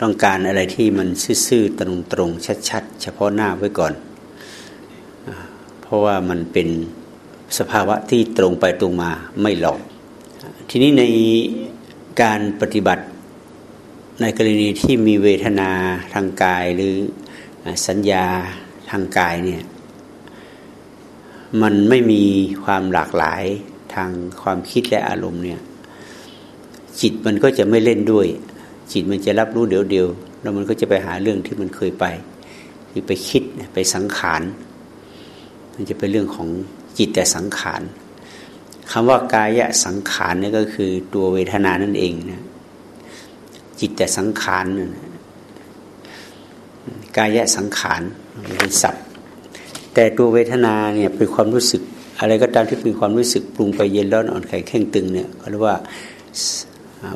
ต้องการอะไรที่มันซื่อๆตรงๆชัดๆ เฉพาะหน้าไว้ก่อน เพราะว่ามันเป็นสภาวะที่ตรงไปตรงมาไม่หลอก ทีนี้ในการปฏิบัติในกรณีที่มีเวทนาทางกายหรือสัญญาทางกายเนี่ยมันไม่มีความหลากหลายทางความคิดและอารมณ์เนี่ยจิตมันก็จะไม่เล่นด้วย จิตมันจะรับรู้เดี๋ยวเดียวแล้วมันก็จะไปหาเรื่องที่มันเคยไปคือไปคิดไปสังขาร มันจะเป็นเรื่องของจิตแต่สังขารคำว่ากายะสังขารนี่ก็คือตัวเวทนานั่นเองนะจิตแต่สังขารกายะสังขารเป็นศัพท์แต่ตัวเวทนาเนี่ยเป็นความรู้สึก อะไรก็ตามที่เป็นความรู้สึกปรุงไปเย็นร้อนอ่อนแข็งแข็งตึงเนี่ยเขาเรียกว่า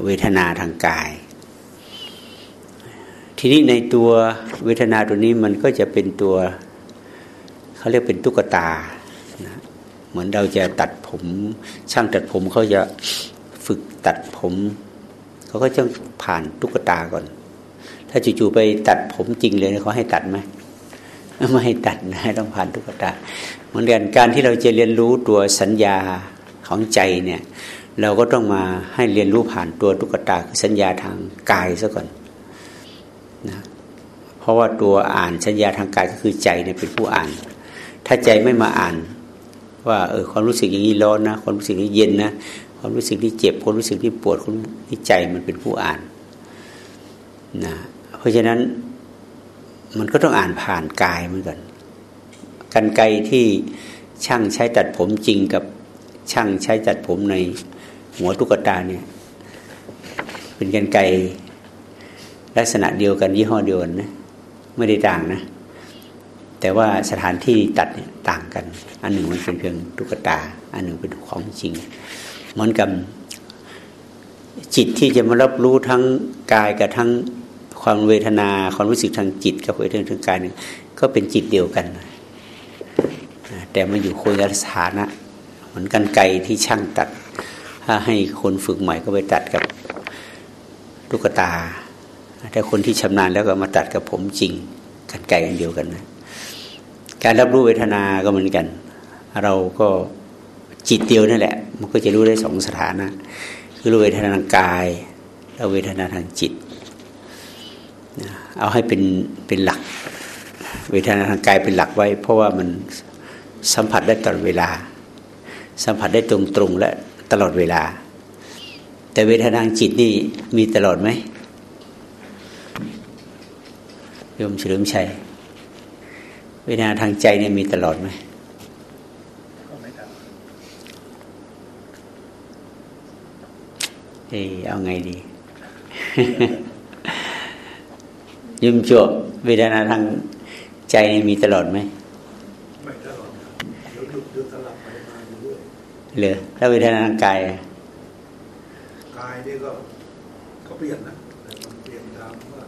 เวทนาทางกาย ทีนี้ในตัวเวทนาตัวนี้มันก็จะเป็นตัวเขาเรียกเป็นตุ๊กตานะเหมือนเราจะตัดผมช่างตัดผมเขาจะฝึกตัดผมเขาก็จะผ่านตุ๊กตาก่อน ถ้าจู่ๆไปตัดผมจริงเลยเขาให้ตัดไหมไม่ให้ตัดนะต้องผ่านตุ๊กตาเหมือนกันการที่เราจะเรียนรู้ตัวสัญญาของใจเนี่ย เราก็ต้องมาให้เรียนรู้ผ่านตัวตุ๊กตาคือสัญญาทางกายซะก่อน นะเพราะว่าตัวอ่านสัญญาทางกายก็คือใจเนี่ยเป็นผู้อ่าน ถ้าใจไม่มาอ่าน ว่าเออความรู้สึกอย่างนี้ร้อนนะความรู้สึกนี้เย็นนะความรู้สึกที่เจ็บความรู้สึกที่ปวดความที่ใจมันเป็นผู้อ่านนะเพราะฉะนั้นมันก็ต้องอ่านผ่านกายเหมือนกันกันไกที่ช่างใช้ตัดผมจริงกับช่างใช้ตัดผมในหัวตุ๊กตาเนี่ย เป็นกันไก ลักษณะเดียวกันยี่ห้อเดียวกันนะไม่ได้ต่างนะ แต่ว่าสถานที่ตัดเนี่ยต่างกัน อันหนึ่งมันเป็นเพียงตุ๊กตา อันหนึ่งเป็นของจริง เหมือนกับจิตที่จะมารับรู้ทั้งกายกับทั้งความเวทนาความรู้สึกทางจิตกับเวทนาทางกายเนี่ยก็เป็นจิตเดียวกัน แต่มันอยู่คนละสถานะเหมือนกันไกที่ช่างตัด ถ้าให้คนฝึกใหม่ก็ไปตัดกับตุ๊กตา ถ้าคนที่ชำนาญแล้วก็มาตัดกับผมจริงกันไกอันเดียวกันนะการรับรู้เวทนาก็เหมือนกัน เราก็จิตเดียวนั่นแหละ มันก็จะรู้ได้สองสถานะ คือรู้เวทนาทางกายและเวทนาทางจิต เอาให้เป็นเป็นหลัก เวทนาทางกายเป็นหลักไว้ เพราะว่ามันสัมผัสได้ตลอดเวลา สัมผัสได้ตรงตรงและตลอดเวลา แต่เวทนาทางจิตนี่มีตลอดไหม โยมเฉลิมชัยเวทนาทางใจเนี่ยมีตลอดไหมเออเอาไงดียืมจวบเวทนาทางใจมีตลอดไหมไม่ตลอดเดี๋ยวเดี๋ยวสลับไปมาเรื่อยเลยแล้วเวทนาทางกายกายนี่ก็ก็เปลี่ยนนะเปลี่ยนตามว่า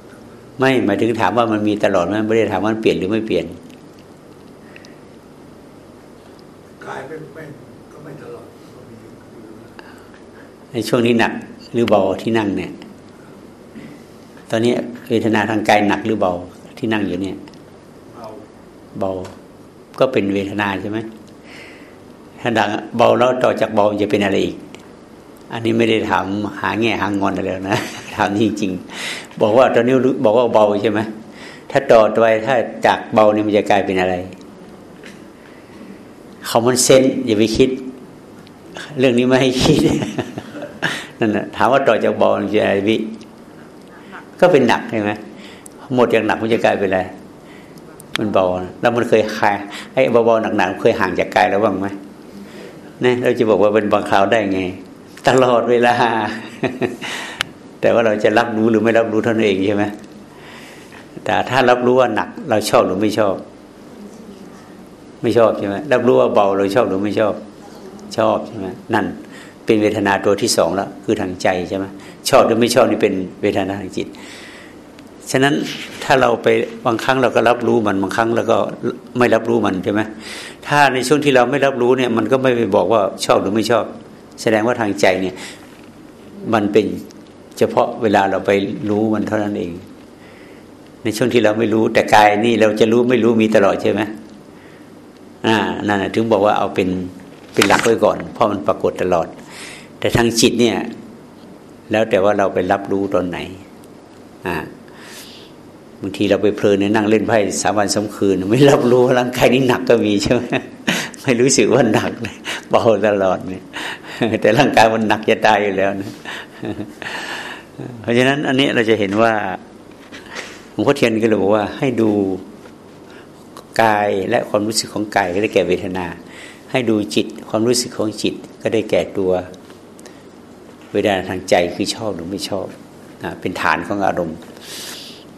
ไม่หมายถึงถามว่ามันมีตลอดไหมไม่ได้ถามว่ามันเปลี่ยนหรือไม่เปลี่ยนกายไม่ไม่ก็ไม่ตลอดในช่วงนี้หนักหรือเบาที่นั่งเนี่ย ตอนนี้เวทนาทางกายหนักหรือเบาที่นั่งอยู่เนี่ยเบาเบาก็เป็นเวทนาใช่ไหมถ้าดังเบาแล้วต่อจากเบาจะเป็นอะไรอีก อันนี้ไม่ได้ถามหาแง่หางอนอะไรนะถามจริงๆ บอกว่าตอนนี้บอกว่าเบาใช่ไหมถ้าต่อไปถ้าจากเบาเนี่ยมันจะกลายเป็นอะไรเขามันเซนอย่าไปคิด เรื่องนี้ไม่ให้คิดนั่นแหะถามว่าต่อจากเบาจะอะไรวิก็เป็นหนักใช่ไหมหมดอย่างหนักมันจะกลายเป็นอะไรมันเบาแล้วมันเคยคลายไอ้เบาๆหนักๆเคยห่างจากกายแล้วบ้างไหมเนี่ยเราจะบอกว่าเป็นบางคราวได้ไง ตลอดเวลา แต่ว่าเราจะรับรู้หรือไม่รับรู้เท่านั้นเองใช่ไหมแต่ถ้ารับรู้ว่าหนัก เราชอบหรือไม่ชอบ ไม่ชอบใช่ไหมรับรู้ว่าเบาเราชอบหรือไม่ชอบ ชอบใช่ไหมนั่น เป็นเวทนาตัวที่สองแล้วคือทางใจใช่ไหมชอบหรือไม่ชอบนี่เป็นเวทนาทางจิต ฉะนั้นถ้าเราไปบางครั้งเราก็รับรู้มันบางครั้งเราก็ไม่รับรู้มันใช่ไหมถ้าในช่วงที่เราไม่รับรู้เนี่ย มันก็ไม่ไปบอกว่าชอบหรือไม่ชอบ แสดงว่าทางใจเนี่ย มันเป็น เฉพาะเวลาเราไปรู้มันเท่านั้นเอง ในช่วงที่เราไม่รู้แต่กายนี่เราจะรู้ไม่รู้มีตลอดใช่ไหมอ่านั่นถึงบอกว่าเอาเป็นเป็นหลักไว้ก่อน เพราะมันปรากฏตลอด แต่ทางจิตเนี่ย แล้วแต่ว่าเราไปรับรู้ตอนไหน อ่าบางทีเราไปเพลินในนั่งเล่นไพ่สามวันสาคืน ไม่รับรู้ร่างกายนี้หนักก็มีใช่ไหมไม่รู้สึกว่าหนักเลยเบาตลอดเนี่ยแต่ร่างกายมันหนักจะตายอยู่แล้วนะ เพราะฉะนั้นอันนี้เราจะเห็นว่าหลวงพ่อเทียนก็เลยบอกว่าให้ดูกายและความรู้สึกของกายก็ได้แก่เวทนา ให้ดูจิตความรู้สึกของจิตก็ได้แก่ตัวเวทนาทางใจคือชอบหรือไม่ชอบนะเป็นฐานของอารมณ์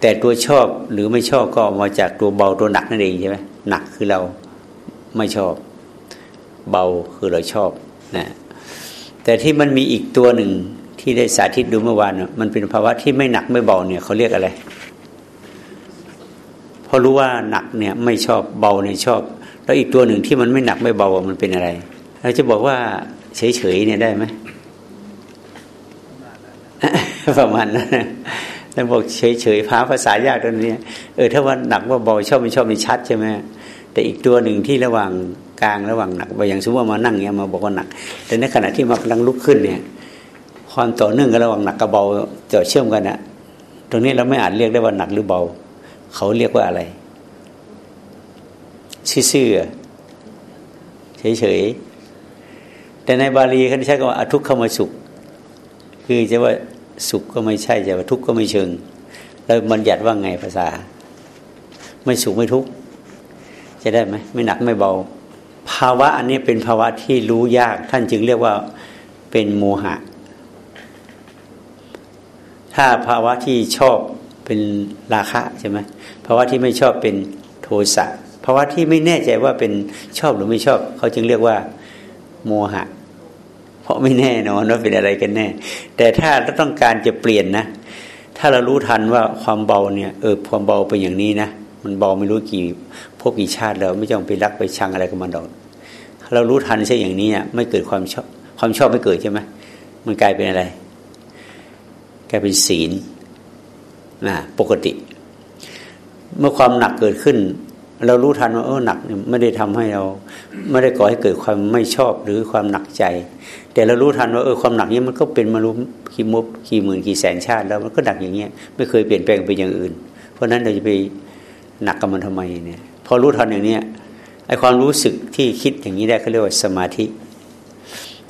แต่ตัวชอบหรือไม่ชอบก็มาจากตัวเบาตัวหนักนั่นเองใช่ไหมหนักคือเราไม่ชอบ เบาคือเราชอบนะแต่ที่มันมีอีกตัวหนึ่ง ที่ได้สาธิตดูเมื่อวานมันเป็นภาวะที่ไม่หนักไม่เบาเนี่ยเขาเรียกอะไรพอรู้ว่าหนักเนี่ยไม่ชอบเบาเนี่ยชอบ แล้วอีกตัวหนึ่งที่มันไม่หนักไม่เบามันเป็นอะไร เราจะบอกว่าเฉยๆเนี่ยได้ไหมประมาณนั้นแล้วบอกเฉยๆพาภาษายากตรงนี้เออถ้าว่าหนักว่าเบาชอบไม่ชอบไม่ชัดใช่ไหมแต่อีกตัวหนึ่งที่ระหว่างกลางระหว่างหนักไปอย่างสมมติว่ามานั่งเนี่ยมาบอกว่าหนัก แต่ในขณะที่มากำลังลุกขึ้นเนี่ย ความต่อเนื่องกันระหว่างหนักกับเบาจะเชื่อมกันนะตรงนี้เราไม่อาจเรียกได้ว่าหนักหรือเบา เขาเรียกว่าอะไรซื่อเฉยๆแต่ในบาลีเขาใช้คำว่าอทุกขมสุข คือจะว่าสุขก็ไม่ใช่จะว่าทุกข์ก็ไม่เชิง แล้วบัญญัติว่าไงภาษา ไม่สุขไม่ทุกข์จะได้ไหมไม่หนักไม่เบา ภาวะอันนี้เป็นภาวะที่รู้ยาก ท่านจึงเรียกว่าเป็นโมหะ ถ้าภาวะที่ชอบเป็นราคะใช่ไหมภาวะที่ไม่ชอบเป็นโทสะภาวะที่ไม่แน่ใจว่าเป็นชอบหรือไม่ชอบ เขาจึงเรียกว่าโมหะ เพราะไม่แน่นอนว่าเป็นอะไรกันแน่ แต่ถ้าเราต้องการจะเปลี่ยนนะ ถ้าเรารู้ทันว่าความเบาเนี่ยเออความเบาเป็นอย่างนี้นะมันเบาไม่รู้กี่พวกกี่ชาติแล้วไม่ต้องไปรักไปชังอะไรกับมันดอกเรารู้ทันใช่อย่างนี้อะไม่เกิดความชอบความชอบไม่เกิดใช่ไหมมันกลายเป็นอะไร กลายเป็นศีลนะปกติ เมื่อความหนักเกิดขึ้น เรารู้ทันว่าเออหนักไม่ได้ทำให้เรา ไม่ได้ก่อให้เกิดความไม่ชอบหรือความหนักใจ แต่เรารู้ทันว่าเออความหนักนี้มันก็เป็นมารู้กี่มบกี่หมื่นกี่แสนชาติ แล้วมันก็หนักอย่างเงี้ยไม่เคยเปลี่ยนแปลงไปอย่างอื่น เพราะนั้นเราจะไปหนักกับมันทำไมเนี่ยพอรู้ทันอย่างเนี้ยไอความรู้สึกที่คิดอย่างนี้ได้เขาเรียกว่าสมาธิ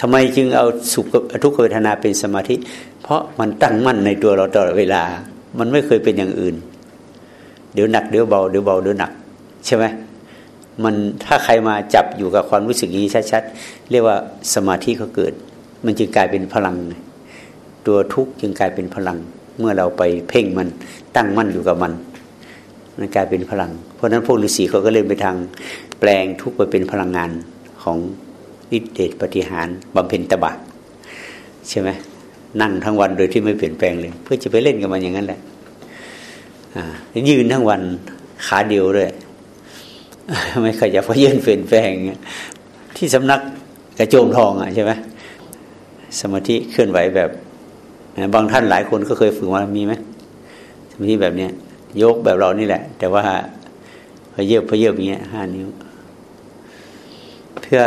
ทำไมจึงเอาสุขทุกขเวทนาเป็นสมาธิ เพราะมันตั้งมั่นในตัวเราตลอดเวลา มันไม่เคยเป็นอย่างอื่น เดี๋ยวหนักเดี๋ยวเบาเดี๋ยวเบาเดี๋ยวหนัก ใช่ไหมมันถ้าใครมาจับอยู่กับความรู้สึกนี้ชัดๆเรียกว่าสมาธิเขาเกิด มันจึงกลายเป็นพลัง ตัวทุกข์จึงกลายเป็นพลัง เมื่อเราไปเพ่งมันตั้งมั่นอยู่กับมันมันกลายเป็นพลัง เพราะนั้นพวกฤาษีเขาก็เล่นไปทางแปลงทุกข์ไปเป็นพลังงานของฤทธิเดชปฏิหารบำเพ็ญตบะใช่ไหม นั่งทั้งวันโดยที่ไม่เปลี่ยนแปลงเลย เพื่อจะไปเล่นกับมันอย่างนั้นแหละยืนทั้งวันขาเดียวเลยไม่ขยับเพราะยืนเปลี่ยนแปลงที่สำนักกระโจมทองอะใช่ไหมสมาธิเคลื่อนไหวแบบ บางท่านหลายคนก็เคยฝึกมามีไหมสมาธิแบบเนี้ยยกแบบเรานี่แหละ แต่ว่าพเยบพเยบอย่างเงี้ยห้านิ้ว เพื่อ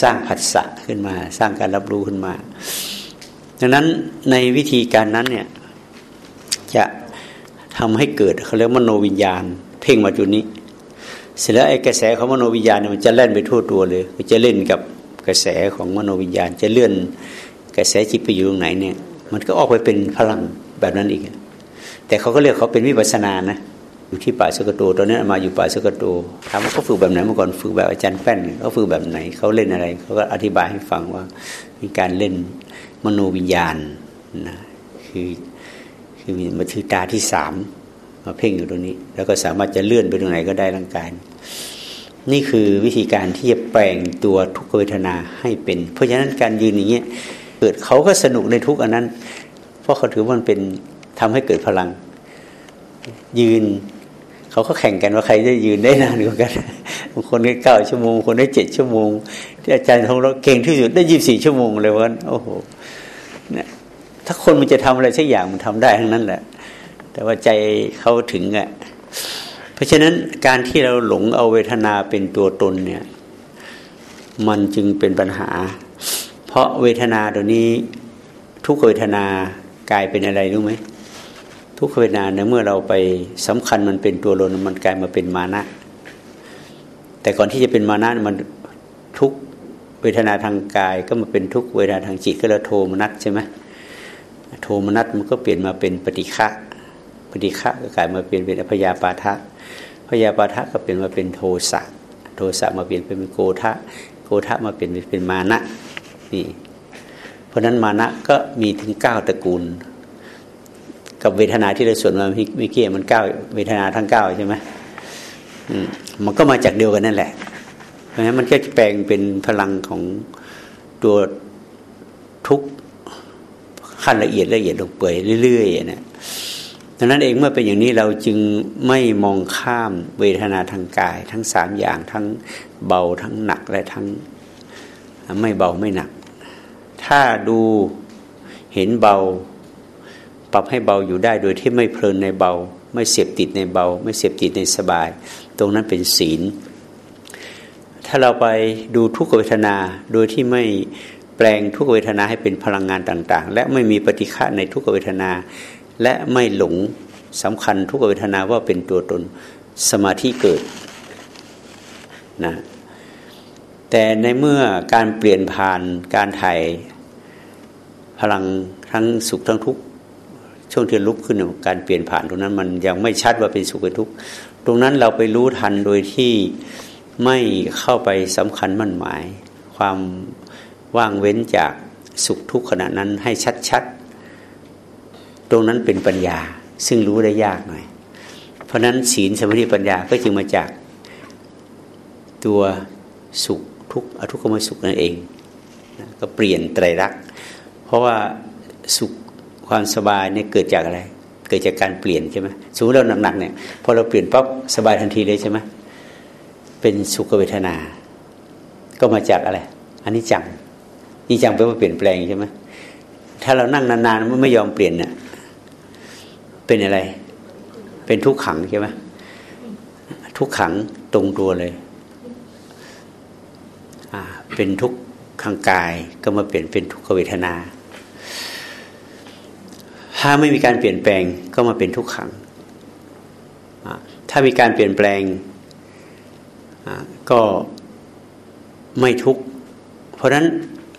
สร้างผัสสะขึ้นมา สร้างการรับรู้ขึ้นมา ดังนั้นในวิธีการนั้นเนี่ยจะทำให้เกิดเขาเรียกมโนวิญญาณ เพ่งมาจุดนี้ เสร็จแล้วไอ้กระแสของมโนวิญญาณเนี่ยมันจะเล่นไปทั่วตัวเลยมันจะเล่นกับกระแสของมโนวิญญาณ จะเลื่อนกระแสจิตไปอยู่ตรงไหนเนี่ย มันก็ออกไปเป็นพลังแบบนั้นอีก แต่เขาก็เรียกเขาเป็นวิปัสนานะอยู่ที่ป่าสกโตตอนนี้มาอยู่ป่าสกโตถามว่าเขาฝึกแบบไหนเมื่อก่อนฝึกแบบอาจารย์แป้นเขาฝึกแบบไหนเขาเล่นอะไรเขาก็อธิบายให้ฟังว่ามีการเล่น มโนวิญญาณนะคือคือมันคือตาที่สามมาเพ่งอยู่ตรงนี้ แล้วก็สามารถจะเลื่อนไปตรงไหนก็ได้ร่างกาย นี่คือวิธีการที่จะแปลงตัวทุกเวทนาให้เป็น เพราะฉะนั้นการยืนอย่างเงี้ยเกิดเขาก็สนุกในทุกอันนั้น เพราะเขาถือว่ามันเป็นทำให้เกิดพลัง ยืนเขาก็แข่งกันว่าใครจะยืนได้นานกว่ากันบางคนได้เก้าชั่วโมงคนได้เจ็ดชั่วโมง ที่อาจารย์ของเราเก่งที่สุดได้ยี่บสี่ชั่วโมงเลยวันโอ้โห ถ้าคนมันจะทำอะไรสักอย่างมันทำได้ทั้งนั้นแหละ แต่ว่าใจเขาถึงอะ่ะเพราะฉะนั้นการที่เราหลงเอาเวทนาเป็นตัวตนเนี่ย มันจึงเป็นปัญหา เพราะเวทนาตัวนี้ ทุกเวทนากลายเป็นอะไรรู้ไหมทุกเวทนาเนี่ยเมื่อเราไปสำคัญมันเป็นตัวตนมันกลายมาเป็นมานะ แต่ก่อนที่จะเป็นมานะมันทุกเวทนาทางกายก็มาเป็นทุกเวทนาทางจิตก็เราโทมนัสใช่ไหม โทมนัสมันก็เปลี่ยนมาเป็นปฏิฆะปฏิฆะก็กลายมาเปลี่ยนเป็นอพยาปาทะพยาปาทะก็เปลี่ยนมาเป็นโทสะโทสะมาเปลี่ยนเป็นโกทะโกทะมาเปลี่ยนเป็นมานะนี่เพราะนั้นมานะก็มีถึงเก้าตระกูล กับเวทนาที่เราสวดมาเมื่อกี้มันเก้าเวทนาทั้งเก้าใช่ไหมมันก็มาจากเดียวกันนั่นแหละ เพราะฉะนั้นมันก็จะแปลงเป็นพลังของตัวทุกขั้ ขั้นละเอียดละเอียดลงเปื่อยเรื่อยๆนะดังนั้นเองเมื่อเป็นอย่างนี้เราจึงไม่มองข้ามเวทนาทางกาย ทั้งสามอย่างทั้งเบาทั้งหนักและทั้งไม่เบาไม่หนัก ถ้าดูเห็นเบา ปรับให้เบาอยู่ได้โดยที่ไม่เพลินในเบา ไม่เสพติดในเบา ไม่เสพติดในสบาย ตรงนั้นเป็นศีล ถ้าเราไปดูทุกเวทนาโดยที่ไม่ แปลงทุกเวทนาให้เป็นพลังงานต่าง ๆ และไม่มีปฏิฆะในทุกเวทนา และไม่หลงสำคัญทุกเวทนาว่าเป็นตัวตนสมาธิเกิดนะแต่ในเมื่อการเปลี่ยนผ่านการถ่ายพลังทั้งสุขทั้งทุกข์ช่วงที่ลุกขึ้นการเปลี่ยนผ่านตรงนั้นมันยังไม่ชัดว่าเป็นสุขเป็นทุกข์ตรงนั้นเราไปรู้ทันโดยที่ไม่เข้าไปสำคัญมั่นหมาย ความ ว่างเว้นจากสุขทุกขณะนั้นให้ชัดตรงนั้นเป็นปัญญาซึ่งรู้ได้ยากหน่อย เพราะนั้นศีลสมาธิปัญญาก็จึงมาจากตัวสุขทุกอทุกขมสุขนั่นเองนะก็เปลี่ยนไตรลักษณ์เพราะว่าสุขความสบายเนี่ยเกิดจากอะไร เกิดจากการเปลี่ยนใช่ไหมสมมติเราหนักๆเนี่ยพอเราเปลี่ยนปั๊บสบายทันทีเลยใช่ไหมเป็นสุขเวทนา ก็มาจากอะไรอันนี้จัง นี่จังแปลว่าเปลี่ยนแปลงใช่ไหมถ้าเรานั่งนานๆมันไม่ยอมเปลี่ยนเนี่ยเป็นอะไร เป็นทุกขังใช่ไหมทุกขังตรงตัวเลยอ่าเป็นทุกขังกายก็มาเปลี่ยนเป็นทุกขเวทนา ถ้าไม่มีการเปลี่ยนแปลงก็มาเป็นทุกขัง ถ้ามีการเปลี่ยนแปลงก็ไม่ทุก เพราะนั้น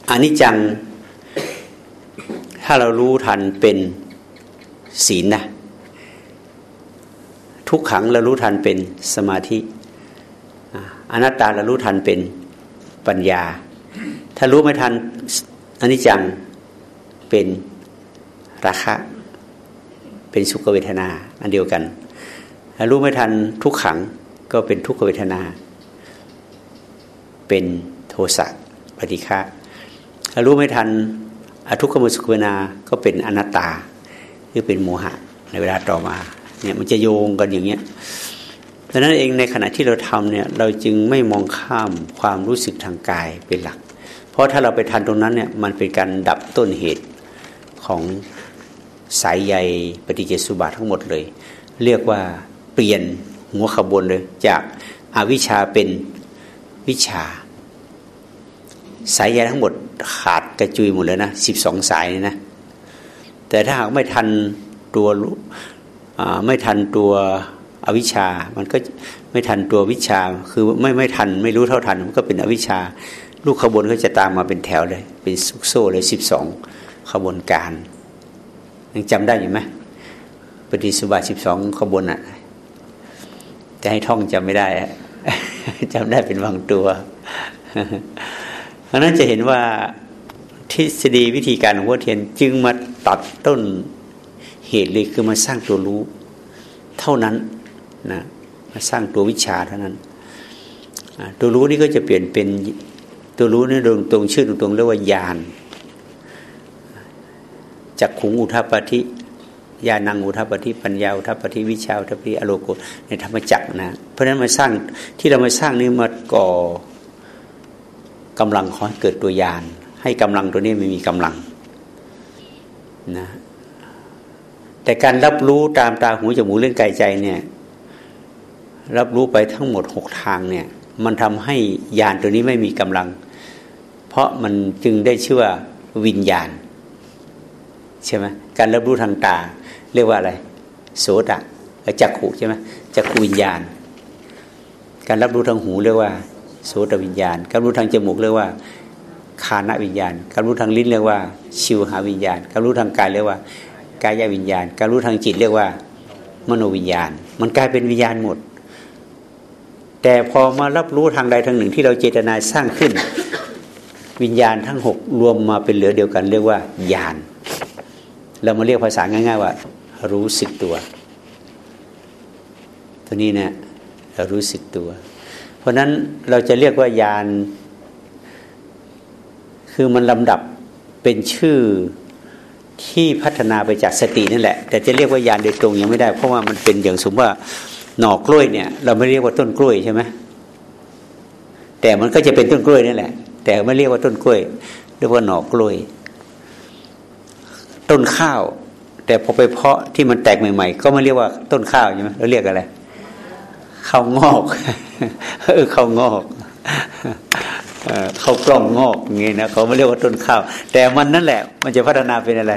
อนิจจัง ถ้าเรารู้ทันเป็นศีลนะ ทุกขังเรารู้ทันเป็นสมาธิอนัตตาเรารู้ทันเป็นปัญญา ถ้ารู้ไม่ทันอนิจจังเป็นราคะ เป็นสุขเวทนา อันเดียวกันถ้ารู้ไม่ทันทุกขังก็เป็นทุกขเวทนา เป็นโทสะปฏิฆะ ถ้ารู้ไม่ทันอทุกขมสุขเวนาก็เป็นอนัตตาคือเป็นโมหะในเวลาต่อมาเนี่ยมันจะโยงกันอย่างเงี้ยดังนั้นเองในขณะที่เราทำเนี่ยเราจึงไม่มองข้ามความรู้สึกทางกายเป็นหลัก เพราะถ้าเราไปทันตรงนั้นเนี่ยมันเป็นการดับต้นเหตุของสายใยปฏิจจสุบาททั้งหมดเลย เรียกว่าเปลี่ยนหัวขบวนเลยจากอาวิชชาเป็นวิชา สายใยทั้งหมดขาดกระจุยหมดเลยนะสิบสองสายนี่นะ แต่ถ้าหากไม่ทันตัวไม่ทันตัวอวิชา มันก็ไม่ทันตัววิชา คือไม่ไม่ทันไม่รู้เท่าทัน มันก็เป็นอวิชา ลูกขบวนก็จะตามมาเป็นแถวเลย เป็นซุกโซ่เลยสิบสองขบวนการ ยังจำได้อยู่ไหมปฏิสุบาสิบสองขบวนอะ จะให้ท่องจำไม่ได้จำได้เป็นบางตัว เพราะนั้นจะเห็นว่าทฤษฎีวิธีการของวัวเทียนจึงมาตัดต้นเหตุเลยคือมาสร้างตัวรู้ เท่านั้นนะมาสร้างตัววิชาเท่านั้น ตัวรู้นี่ก็จะเปลี่ยนเป็นตัวรู้นี่ตรงตรงชื่อตรงเรียกว่าญาณจากขุงอุทัปฏิญาณังอุทัปฏิปัญญาอุทัปฏิวิชาอุทัปฏิอโลโกในธรรมจักนะเพราะฉะนั้นมาสร้างที่เรามาสร้างนี่มาก่อ กำลังขอให้เกิดตัวญาณให้กำลังตัวนี้ไม่มีกำลังนะแต่การรับรู้ตามตาหูจมูกเล่นกายใจเนี่ยรับรู้ไปทั้งหมดหกทางเนี่ย มันทำให้ยานตัวนี้ไม่มีกำลัง เพราะมันจึงได้ชื่อว่าวิญญาณใช่ไหมการรับรู้ทางตา เรียกว่าอะไร โสตะจักขุใช่ไหมจักขุวิญญาณ การรับรู้ทางหูเรียกว่า โสตวิญญาณ การรู้ทางจมูกเรียกว่าคานวิญญาณ การรู้ทางลิ้นเรียกว่า ชิวหาวิญญาณ การรู้ทางกายเรียกว่ากายวิญญาณ การรู้ทางจิตเรียกว่า มโนวิญญาณ มันกลายเป็นวิญญาณหมด แต่พอมารับรู้ทางใดทางหนึ่งที่เราเจตนาสร้างขึ้น วิญญาณทั้งหกรวมมาเป็นเหลือเดียวกัน เรียกว่าญาณ เรามาเรียกภาษาง่ายๆว่า รู้สึกตัว ตัวนี้เนะเรารู้สึกตัว ราะนั้นเราจะเรียกว่ายาน คือมันลำดับเป็นชื่อที่พัฒนาไปจากสตินั่นแหละ แต่จะเรียกว่ายานโดยตรงยังไม่ได้ เพราะว่ามันเป็นอย่างสมมติว่าหน่อกล้วยเนี่ย เราไม่เรียกว่าต้นกล้วยใช่ไหมแต่มันก็จะเป็นต้นกล้วยนั่นแหละ แต่ไม่เรียกว่าต้นกล้วยเรียกว่าหน่อกล้วย ต้นข้าว แต่พอไปเพาะที่มันแตกใหม่ ๆ ก็ไม่เรียกว่าต้นข้าวใช่ไหมเราเรียกอะไรข้าวงอก เออข้าวงอกข้าวกล้องงอกอย่างงี้นะเขาไม่เรียกว่าต้นข้าว แต่มันนั่นแหละ มันจะพัฒนาเป็นอะไร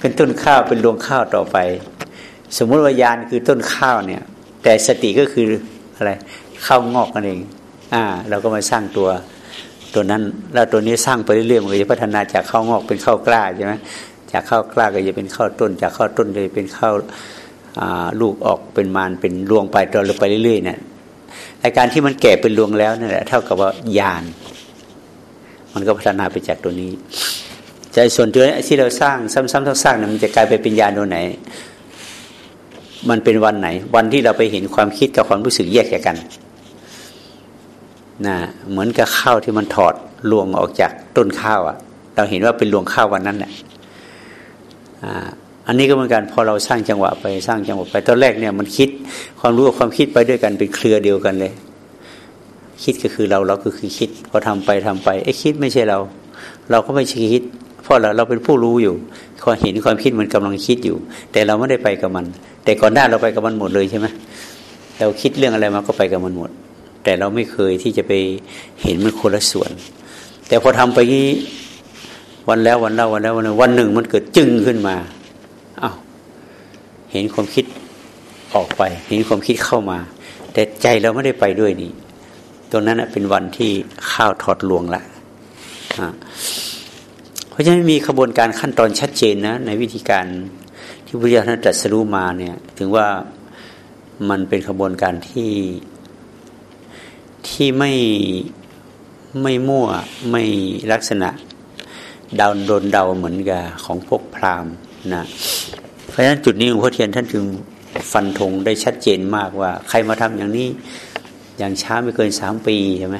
เป็นต้นข้าวเป็นรวงข้าวต่อไป สมมุติว่ายานคือต้นข้าวเนี่ย แต่สติก็คืออะไรข้าวงอกนั่นเอง อ่า เราก็มาสร้างตัวตัวนั้น แล้วตัวนี้สร้างไปเรื่อยๆมันก็จะพัฒนาจากข้าวงอกเป็นข้าวกล้าใช่ไหมจากข้าวกล้าก็จะเป็นข้าวต้น จากข้าวต้นจะเป็นข้าวลูกออกเป็นมานเป็นรวงไปตัวไปเรื่อยๆเนี่ย อาการที่มันแก่เป็นรวงแล้วนั่นแหละเท่ากับว่ายานมันก็พัฒนาไปจากตัวนี้ใจส่วนตัวที่เราสร้างซ้ำๆสร้างนี่ยมันจะกลายไปเป็นญาณตัวไหน มันเป็นวันไหน วันที่เราไปเห็นความคิดกับความรู้สึกแยกจากกันนะเหมือนกับข้าวที่มันถอดรวงออกจากต้นข้าวอะ่ะ เราเห็นว่าเป็นรวงข้าววันนั้นแหละ อันนี้ก็เหมือนกันพอเราสร้างจังหวะไปสร้างจังหวะไปตอนแรกเนี่ยมันคิดความรู้กับความคิดไปด้วยกันเป็นเครือเดียวกันเลย คิดก็คือเราเราก็คือคิด พอทำไปทำไปไอ้คิดไม่ใช่เรา เราก็ไม่ใช่คิด เพราะเราเราเป็นผู้รู้อยู่พอเห็นความคิดมันกำลังคิดอยู่ แต่เราไม่ได้ไปกับมัน แต่ก่อนหน้าเราไปกับมันหมดเลยใช่ไหมเราคิดเรื่องอะไรมาก็ไปกับมันหมด แต่เราไม่เคยที่จะไปเห็นมันคนละส่วน แต่พอทำไปนี้วันแล้ววันเล่าวันแล้ววันวันหนึ่งมันเกิดจึงขึ้นมา เห็นความคิดออกไป เห็นความคิดเข้ามา แต่ใจเราไม่ได้ไปด้วยนี่ตรงนั้นเป็นวันที่ข้าวถอดลวงละเพราะฉะนั้นมีขบวนการขั้นตอนชัดเจนนะ ในวิธีการที่พุทธเจ้าท่านตรัสรู้มาเนี่ย ถึงว่ามันเป็นขบวนการที่ที่ไม่ไม่มั่วไม่ลักษณะดาวโดนเดาเหมือนกับของพวกพราหมณ์นะ เพราะฉะนั้นจุดนี้หลวงพ่อเทียนท่านจึงฟันธงได้ชัดเจนมากว่า ใครมาทำอย่างนี้อย่างช้าไม่เกินสามปีใช่ไหม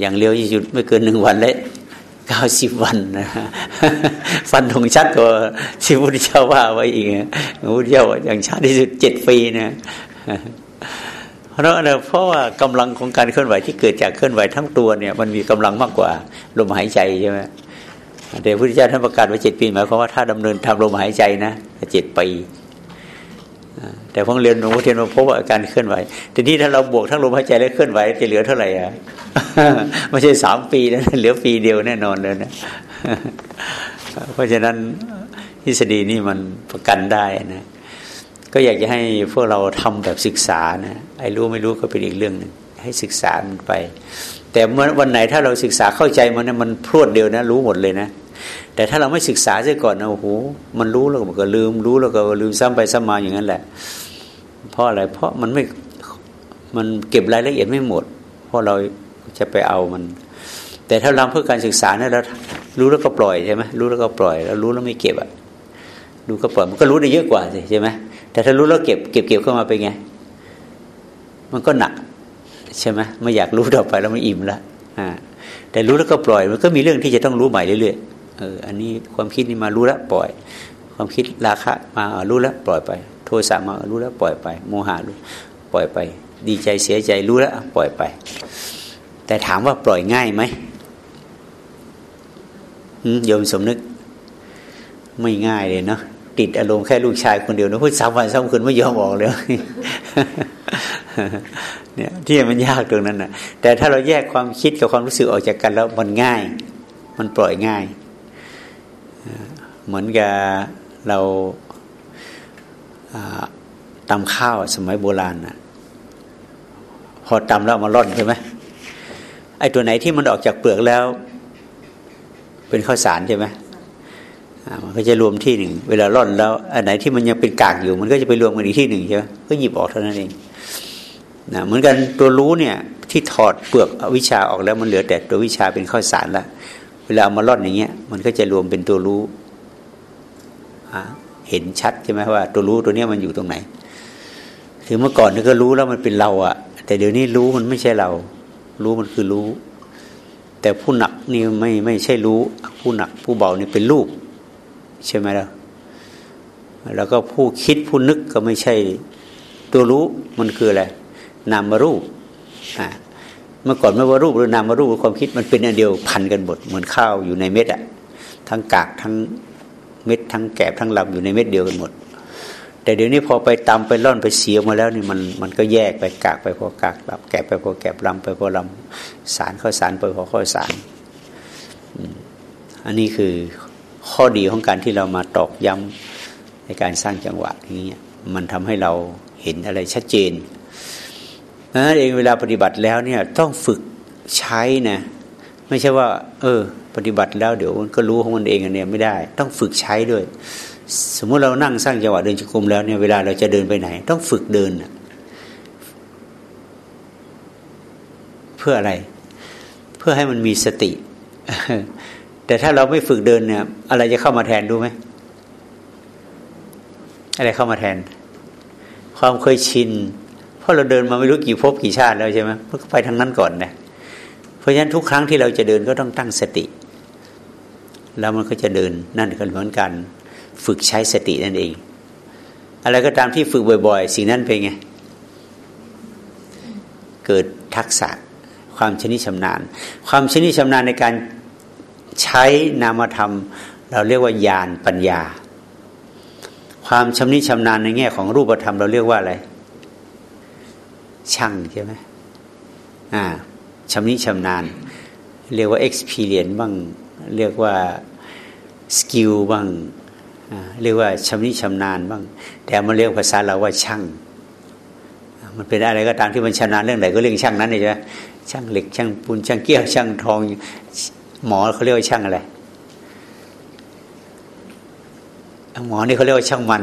อย่างเร็วที่สุดไม่เกินหนึ่งวันเลยเก้าสิบวันนะฟันธงชัดกว่าที่พุทธเจ้าว่าไว้อีกพุทธเจ้าอย่างช้าที่สุดเจ็ดปีนะเพราะอะไรเพราะว่ากำลังของการเคลื่อนไหวที่เกิดจากเคลื่อนไหวทั้งตัวเนี่ย มันมีกำลังมากกว่าลมหายใจใช่ไหม แต่พระพุทธเจ้าท่านประกาศว่าเจ็ดปีหมายความว่าถ้าดำเนินทำลมหายใจนะเจ็ดปีแต่พอเรียนหลวงพ่อเทียนมาพบว่าการเคลื่อนไหวทีนี้ถ้าเราบวกทั้งลมหายใจและเคลื่อนไหวจะเหลือเท่าไหร่อะไม่ใช่สามปีนะเหลือปีเดียวแน่นอนเลยนะเพราะฉะนั้นทฤษฎีนี่มันประกันได้นะก็อยากจะให้พวกเราทำแบบศึกษานะไอ้รู้ไม่รู้ก็เป็นอีกเรื่องหนึ่งให้ศึกษามันไป แต่เมื่อวันไหนถ้าเราศึกษาเข้าใจมันนะมันพรวดเดียวนะ รู้หมดเลยนะ แต่ถ้าเราไม่ศึกษาเสียก่อนนะโอ้โหมันรู้แล้วก็ลืมรู้แล้วก็ลืมซ้ำไปซ้ำมาอย่างนั้นแหละ เพราะอะไรเพราะมันไม่มันเก็บรายละเอียดไม่หมด เพราะเราจะไปเอามัน แต่ถ้าเราเพื่อการศึกษาเนี่ยเรารู้แล้วก็ปล่อยใช่ไหมรู้แล้วก็ปล่อย แล้วรู้แล้วไม่เก็บอะรู้ก็ปล่อยมันก็รู้ได้เยอะกว่าสิใช่ไหมแต่ถ้ารู้แล้วเก็บเก็บเก็บเข้ามาเป็นไง มันก็หนักใช่ไหมไม่อยากรู้ต่อไปแล้วมันอิ่มละอ่าแต่รู้แล้วก็ปล่อย มันก็มีเรื่องที่จะต้องรู้ใหม่เรื่อยๆ เอออันนี้ความคิดนี่มารู้แล้วปล่อย ความคิดราคะมารู้แล้วปล่อยไป โทสะมารู้แล้วปล่อยไป โมหะรู้ปล่อยไป ดีใจเสียใจรู้แล้วปล่อยไป แต่ถามว่าปล่อยง่ายไหมโยมสมนึก ไม่ง่ายเลยเนาะติดอารมณ์แค่ลูกชายคนเดียวนะพูดสามวันสามคืนไม่ยอมออกเลยเนี่ยที่มันยากตรงนั้นนะแต่ถ้าเราแยกความคิดกับความรู้สึกออกจากกันแล้วมันง่าย มันปล่อยง่าย เหมือนกับเราตำข้าวสมัยโบราณนะพอตำแล้วมาร่อนใช่ไหมไอ้ตัวไหนที่มันออกจากเปลือกแล้ว เป็นข้าวสารใช่ไหมมันก็จะรวมที่หนึ่งเวลาร่อนแล้วอันไหนที่มันยังเป็นกากอยู่ มันก็จะไปรวมกันอีกที่หนึ่งใช่ไหมก็หยิบออกเท่านั้นเองนะเหมือนกันตัวรู้เนี่ยที่ถอดเปลือกวิชาออกแล้วมันเหลือแต่ตัววิชาเป็นข้าวสารละเวลาเอามาร่อนอย่างเงี้ยมันก็จะรวมเป็นตัวรู้ เห็นชัดใช่ไหมว่าตัวรู้ตัวเนี้ยมันอยู่ตรงไหนถึงเมื่อก่อนนี่ก็รู้แล้วมันเป็นเราอะแต่เดี๋ยวนี้รู้มันไม่ใช่เรา รู้มันคือรู้ แต่ผู้หนักนี่ไม่ไม่ใช่รู้ ผู้หนักผู้เบานี่เป็นรูป ใช่ไหมล่ะแล้วก็ผู้คิดผู้นึกก็ไม่ใช่ตัวรู้มันคืออะไรนามรูปอ่าเมื่อก่อนไม่ว่ารูปหรือนามรูปความคิดมันเป็นอันเดียวพันกันหมดเหมือนข้าวอยู่ในเม็ดอะทั้งกากทั้ง เม็ดทั้งแกบทั้งลำอยู่ในเม็ดเดียวกันหมด แต่เดี๋ยวนี้พอไปตำไปร่อนไปเสียมาแล้วนี่มันมันก็แยกไปกากไปพอกากลำแกบไปพอแกบลำไปพอลำสารข้อสารไปพอข้อสารอันนี้คือข้อดีของการที่เรามาตอกย้ำในการสร้างจังหวะนี้มันทำให้เราเห็นอะไรชัดเจนนั้นเองเวลาปฏิบัติแล้วเนี่ยต้องฝึกใช้นะ ไม่ใช่ว่า เออ ปฏิบัติแล้วเดี๋ยวมันก็รู้ของมันเองอันเนี้ยไม่ได้ ต้องฝึกใช้ด้วย สมมุติเรานั่งสร้างจังหวะเดินจุกรมแล้วเนี่ยเวลาเราจะเดินไปไหน ต้องฝึกเดิน เพื่ออะไร เพื่อให้มันมีสติ แต่ถ้าเราไม่ฝึกเดินเนี่ย อะไรจะเข้ามาแทนดูไหมอะไรเข้ามาแทน ความเคยชินเพราะเราเดินมาไม่รู้กี่ภพกี่ชาติแล้วใช่ไหมมันก็ไปทางนั้นก่อนนะ เพราะฉะนั้นทุกครั้งที่เราจะเดินก็ต้องตั้งสติ แล้วมันก็จะเดินนั่นก็เหมือนกันฝึกใช้สตินั่นเอง อะไรก็ตามที่ฝึกบ่อย ๆ สิ่งนั้นเป็นไง เกิดทักษะ ความชนิดชำนาญ ความชนิดชำนาญในการใช้นามธรรม เราเรียกว่าญาณปัญญา ความชำนิชำนาญในแง่ของรูปธรรม เราเรียกว่าอะไร ช่างใช่ไหมอ่า ชำนิชำนาญ เรียกว่า experience บ้าง เรียกว่าสกิลบ้าง เรียกว่าชำนิชำนาญบ้าง แต่มันเรียกภาษาเราว่าช่างมันเป็นอะไรก็ตามที่มันชำนาญเรื่องไหนก็เรื่องช่างนั้นใช่ไหมช่างเหล็กช่างปูนช่างเกี้ยวช่างทอง หมอเขาเรียกว่าช่างอะไรหมอนี่เขาเรียกว่าช่างมัน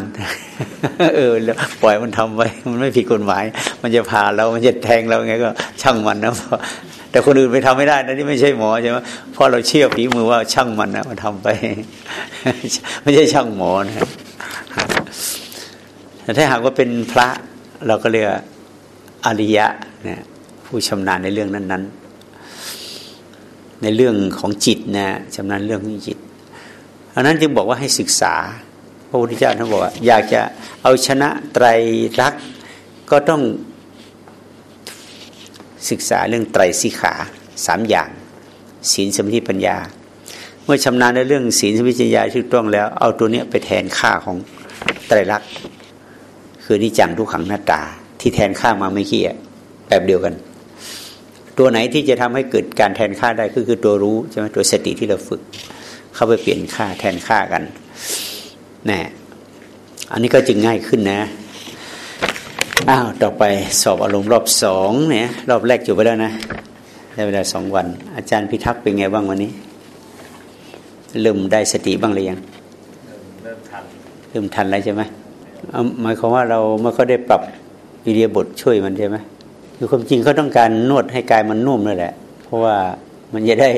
เออปล่อยมันทำไปมันไม่ผิดกฎหมาย มันจะผ่าเรา มันจะแทงเราไงก็ ช่างมันนะ แต่คนอื่นไปทำไม่ได้นะที่ไม่ใช่หมอใช่ไหมเพราะเราเชื่อฝีมือว่าช่างมันนะมันทำไป ไม่ใช่ช่างหมอนะแต่ถ้าหากว่าเป็นพระเราก็เรียกอริยะเนี่ยผู้ชำนาญในเรื่องนั้น ๆ ในเรื่องของจิตนะชำนาญเรื่องของจิตอันนั้นจึงบอกว่าให้ศึกษา พระพุทธเจ้าท่านบอกว่าอยากจะเอาชนะไตรลักษณ์ก็ต้อง ศึกษาเรื่องไตรสิขาสามอย่างศีลสมาธิปัญญา เมื่อชำนาญในเรื่องศีลสมาธิปัญญาถูกต้องแล้ว เอาตัวเนี้ยไปแทนค่าของไตรลักษณ์คือนิจังทุกขังหน้าตา ที่แทนค่ามาไม่ขี้แบบเดียวกัน ตัวไหนที่จะทำให้เกิดการแทนค่าได้ก็คือตัวรู้ใช่ไหมตัวสติที่เราฝึก เข้าไปเปลี่ยนค่าแทนค่ากันนี่อันนี้ก็จึงง่ายขึ้นนะ อ้าว ต่อไปสอบอารมณ์รอบสองเนี่ย รอบแรกจบไปแล้วนะได้เวลาสองวัน อาจารย์พิทักษ์เป็นไงบ้างวันนี้เริ่มได้สติบ้างหรือยังเริ่มทันเริ่มทันแล้วใช่ไหมหมายความว่าเราไม่ค่อยได้ปรับวิดีโอบทช่วยมันใช่ไหมคือความจริงเขาต้องการนวดให้กายมันนุ่มนั่นแหละ เพราะว่ามันจะได้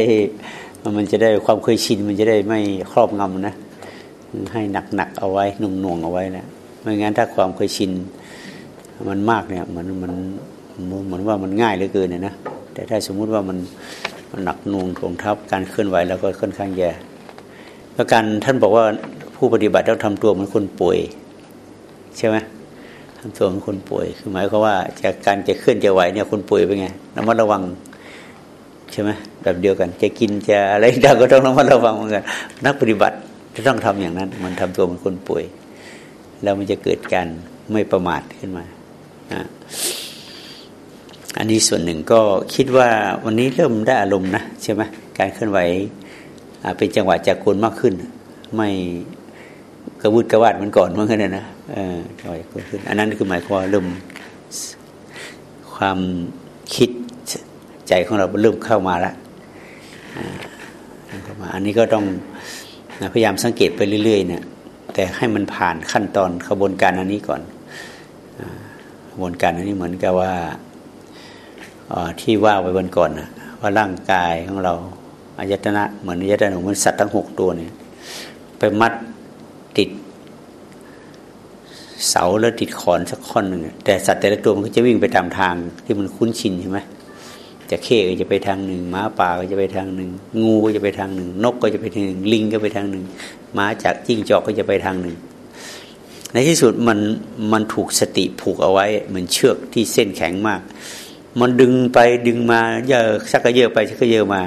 มันจะได้ความเคยชิน มันจะได้ไม่ครอบงำนะให้หนักๆเอาไว้หนุ่มๆเอาไว้นะไม่งั้นถ้าความเคยชิน มันมากเนี่ยเหมือนมันเหมือนว่ามันง่ายเหลือเกินเนี่ยนะแต่ถ้าสมมุติว่ามันมันหนักน่วงทวงทับการเคลื่อนไหวแล้วก็ค่อนข้างแย่แล้วการท่านบอกว่าผู้ปฏิบัติต้องทำตัวเหมือนคนป่วย ใช่ไหมทำตัวเป็นคนป่วย คือหมายความว่าจากการจะเคลื่อนจะไหวเนี่ยคนป่วยเป็นไงระมัดระวังใช่ไหมแบบเดียวกัน จะกินจะอะไรเราก็ต้องระมัดระวังเหมือนกันนักปฏิบัติจะต้องทำอย่างนั้น มันทำตัวเป็นคนป่วย แล้วมันจะเกิดการไม่ประมาทขึ้นมา อันนี้ส่วนหนึ่งก็คิดว่าวันนี้เริ่มได้อารมณ์นะใช่ไหมการเคลื่อนไหวเป็นจังหวะจากคนมากขึ้น ไม่กระวุดกระวาดเหมือนก่อนเมื่อกี้นะเออจังหวะคนขึ้น อันนั้นคือหมายความเริ่มความคิดใจของเราเริ่มเข้ามาแล้วเข้ามา อันนี้ก็ต้องพยายามสังเกตไปเรื่อยๆเนี่ยแต่ให้มันผ่านขั้นตอนขบวนการอันนี้ก่อน ขบวนการนนี้เหมือนกับว่าที่ว่าไว้วันก่อนนะว่าร่างกายของเราอายตนะเหมือนอายตนะของสัตว์ทั้งหกตัวเนี่ยไปมัดติด เสาแล้วติดขอนสักข้อนหนึ่งแต่สัตว์แต่ละตัวมันก็จะวิ่งไปตามทางที่มันคุ้นชินใช่ไหมจะเข้ก็จะไปทางหนึ่งม้าป่าก็จะไปทางหนึ่งงูก็จะไปทางหนึ่ง นกก็จะไปทางหนึ่งลิงก็ไปทางหนึ่งม้าจากจิ้งจอกก็จะไปทางหนึ่ง ในที่สุดมันมันถูกสติผูกเอาไว้ เหมือนเชือกที่เส้นแข็งมาก มันดึงไปดึงมาเยอะชักก็เยอะไปชักก็เยอะมา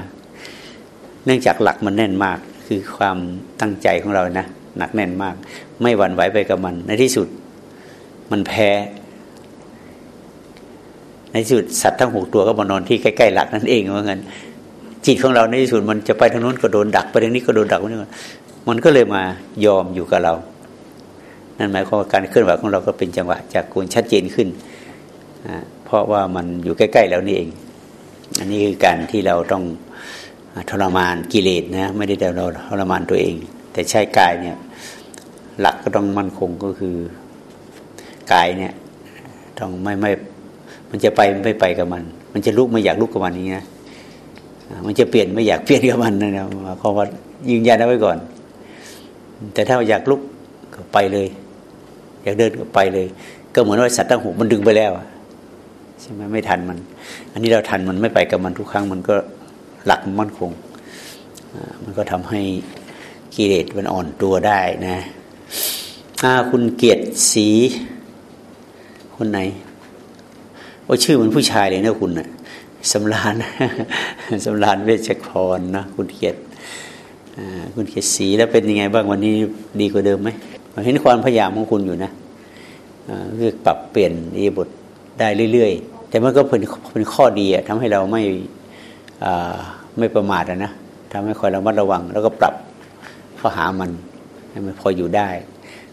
เนื่องจากหลักมันแน่นมากคือความตั้งใจของเรานะหนักแน่นมาก ไม่หวั่นไหวไปกับมัน ในที่สุดมันแพ้ ในที่สุดสัตว์ทั้งหกตัวก็มานอนที่ใกล้ๆหลักนั่นเองเหมือนกันจิตของเราในที่สุดมันจะไปทางโน้นก็โดนดักไปทางนี้ก็โดนดักนี่มันก็เลยมายอมอยู่กับเรา นั่นหมายความว่าการเคลื่อนไหวของเราก็เป็นจังหวะจากกูลชัดเจนขึ้น เพราะว่ามันอยู่ใกล้ๆแล้วนี่เอง อันนี้คือการที่เราต้องทรมานกิเลสนะไม่ได้แต่เราทรมานตัวเอง แต่ใช้กายเนี่ยหลักก็ต้องมั่นคงก็คือกายเนี่ยต้องไม่ไม่มันจะไปไม่ไปกับมัน มันจะลุกไม่อยากลุกกับมันนี้นะมันจะเปลี่ยนไม่อยากเปลี่ยนกับมันนะเพราะว่ายืนยันเอาไว้ก่อน แต่ถ้าอยากลุกก็ไปเลย อยากเดินก็ไปเลย ก็เหมือนว่าสัตว์ตั้งหูมันดึงไปแล้วใช่ไหมไม่ทันมัน อันนี้เราทันมันไม่ไปกับมันทุกครั้งมันก็หลักมั่นคง มันก็ทำให้กิเลสมันอ่อนตัวได้นะคุณเกียรติสี คนไหนว่าชื่อมันผู้ชายเลยนะคุณนะสำรานสำรานเวชพรนะคุณเกียรติคุณเกียรติสีแล้วเป็นยังไงบ้างวันนี้ดีกว่าเดิมไหม เห็นความพยายามของคุณอยู่นะเพื่อปรับเปลี่ยนอีบทได้เรื่อยๆ แต่มันก็เป็นเป็นข้อดีอะทำให้เราไม่ไม่ประมาทนะทำให้คอยระมัดระวัง แล้วก็ปรับข้อหามันให้มันพออยู่ได้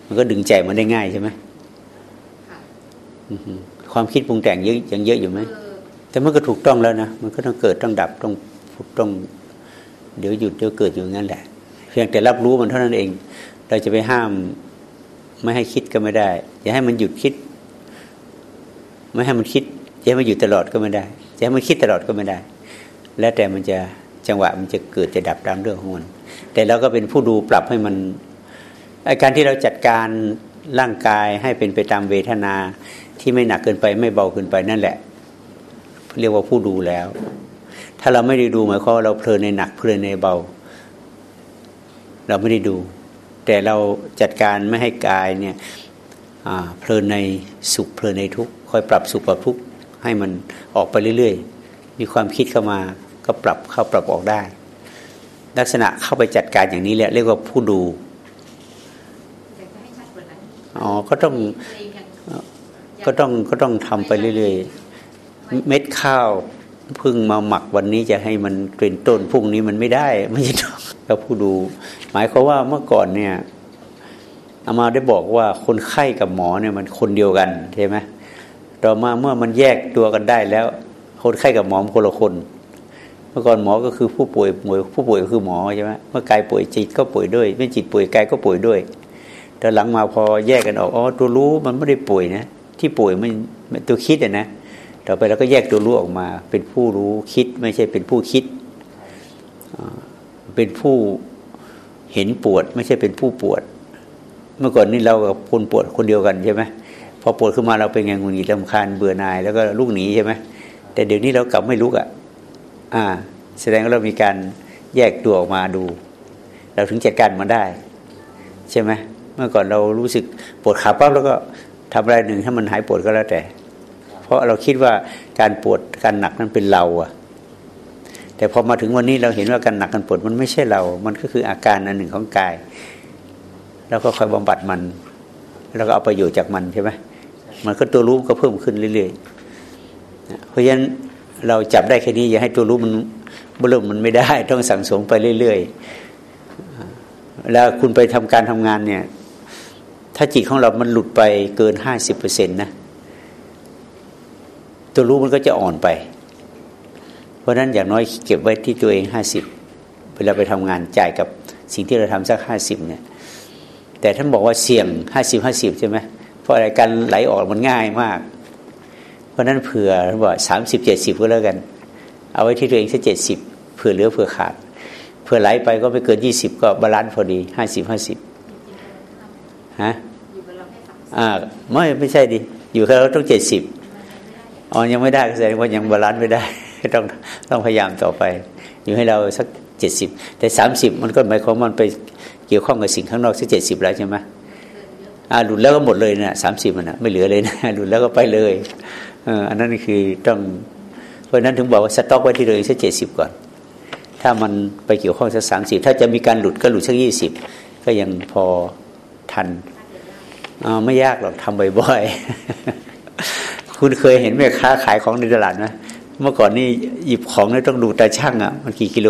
มันก็ดึงใจมันได้ง่ายใช่ไหมความคิดปรุงแต่งเยอะยังเยอะอยู่ไหมแต่มันก็ถูกต้องแล้วนะมันก็ต้องเกิดต้องดับต้องต้อง เดี๋ยวหยุดเดี๋ยวเกิดอยู่งั้นแหละ เพียงแต่รับรู้มันเท่านั้นเอง เราจะไปห้าม ไม่ให้คิดก็ไม่ได้ จะให้มันหยุดคิด ไม่ให้มันคิด จะให้มันหยุดตลอดก็ไม่ได้ จะให้มันคิดตลอดก็ไม่ได้ แล้วแต่มันจะจังหวะมันจะเกิดจะดับตามเรื่องของมัน แต่เราก็เป็นผู้ดูปรับให้มันอาการที่เราจัดการร่างกายให้เป็นไปตามเวทนาที่ไม่หนักเกินไป ไม่เบาเกินไปนั่นแหละ เรียกว่าผู้ดูแล้ว ถ้าเราไม่ได้ดูหมายความว่าเราเพลินในหนักเพลินในเบา เราไม่ได้ดู แต่เราจัดการไม่ให้กายเนี่ยเพลินในสุขเพลินในทุกข์คอยปรับสุขปรับทุกข์ให้มันออกไปเรื่อย ๆ มีความคิดเข้ามาก็ปรับเข้าปรับออกได้ ลักษณะเข้าไปจัดการอย่างนี้แหละเรียกว่าผู้ดูอ๋อก็ต้องก็ต้องก็ต้องทำไปเรื่อยๆ เม็ดข้าวพึ่งมาหมักวันนี้จะให้มันเป็นต้นพรุ่งนี้มันไม่ได้ไม่ใช่ ก็ผู้ดู หมายความว่าเมื่อก่อนเนี่ยอามาได้บอกว่าคนไข้กับหมอเนี่ยมันคนเดียวกันใช่ไหมต่อมาเมื่อมันแยกตัวกันได้แล้ว คนไข้กับหมอมคนละคน เมื่อก่อนหมอก็คือผู้ป่วยป่วยผู้ป่วยก็คือหมอใช่ไหมเมื่อกายป่วยจิตก็ป่วยด้วยไม่จิตป่วยกายก็ป่วยด้วยแต่หลังมาพอแยกกันออกอ๋อตัวรู้มันไม่ได้ป่วยนะที่ป่วยมันตัวคิดอะนะต่อไปเราก็แยกตัวรู้ออกมา เป็นผู้รู้คิดไม่ใช่เป็นผู้คิด เป็นผู้เห็นปวด ไม่ใช่เป็นผู้ปวด เมื่อก่อนนี่เรากับคนปวดคนเดียวกันใช่ไหมพอปวดขึ้นมาเราเป็นไงงุนงิดลำคาญเบื่อหน่าย แล้วก็ลุกหนีใช่ไหมแต่เดี๋ยวนี้เรากลับไม่ลุกอะ อ่า แสดงว่าเรามีการแยกตัวออกมาดู เราถึงจัดการมันได้ ใช่ไหมเมื่อก่อนเรารู้สึกปวดขาปั๊บแล้วก็ทำอะไรหนึ่งถ้ามันหายปวดก็แล้วแต่ เพราะเราคิดว่าการปวดการหนักนั้นเป็นเราอะ แต่พอมาถึงวันนี้เราเห็นว่าการหนักการปวดมันไม่ใช่เรา มันก็คืออาการอันหนึ่งของกาย แล้วก็คอยบำบัดมัน แล้วก็เอาประโยชน์จากมันใช่ไหมมันก็ตัวรู้ก็เพิ่มขึ้นเรื่อยๆ เพราะฉะนั้นเราจับได้แค่นี้อย่าให้ตัวรู้มันบริ่มมันไม่ได้ ต้องสั่งสมไปเรื่อยๆ แล้วคุณไปทำการทำงานเนี่ย ถ้าจิตของเรา มันหลุดไปเกินห้าสิบเปอร์เซ็นต์นะ ตัวรู้มันก็จะอ่อนไป เพราะนั้นอย่างน้อยเก็บไว้ที่ตัวเองห้าสิบเวลาไปทำงานจ่ายกับสิ่งที่เราทำสักห้าสิบเนี่ย แต่ท่านบอกว่าเสี่ยงห้าสิบห้าสิบใช่ไหมเพราะอะไรการไหลออกมันง่ายมาก เพราะนั้นเผื่อว่านบอกสามสิบเจ็ดสิบก็แล้วกัน เอาไว้ที่ตัวเองแค่เจ็ดสิบเผื่อเหลือเผื่อขาดเผื่อไหลไปก็ไม่เกินยี่สิบก็ balance พอดีห้าสิบห้าสิบฮะอ่าไม่ไม่ใช่ดิอยู่แค่เราต้องเจ็ดสิบอ๋อยังไม่ได้แสดงว่ายัง balance ไม่ได้ ต้องต้องพยายามต่อไป อยู่ให้เราสักเจ็ดสิบแต่สามสิบมันก็หมายความมันไปเกี่ยวข้องกับสิ่งข้างนอกสักเจ็ดสิบแล้วใช่ไหมอ่าหลุดแล้วก็หมดเลยนะสามสิบมันนะไม่เหลือเลยนะหลุดแล้วก็ไปเลยเอออันนั้นคือต้องเพราะนั้นถึงบอกว่าสต็อกไว้ที่เลยสักเจ็ดสิบก่อน ถ้ามันไปเกี่ยวข้องสักสามสิบถ้าจะมีการหลุดก็หลุดสักยี่สิบก็ยังพอทันไม่ยากหรอกทำบ่อยๆ คุณเคยเห็นแม่ค้าขายของในตลาดไหม เมื่อก่อนนี่หยิบของนี่ต้องดูตาช่างอะมันกี่กิโล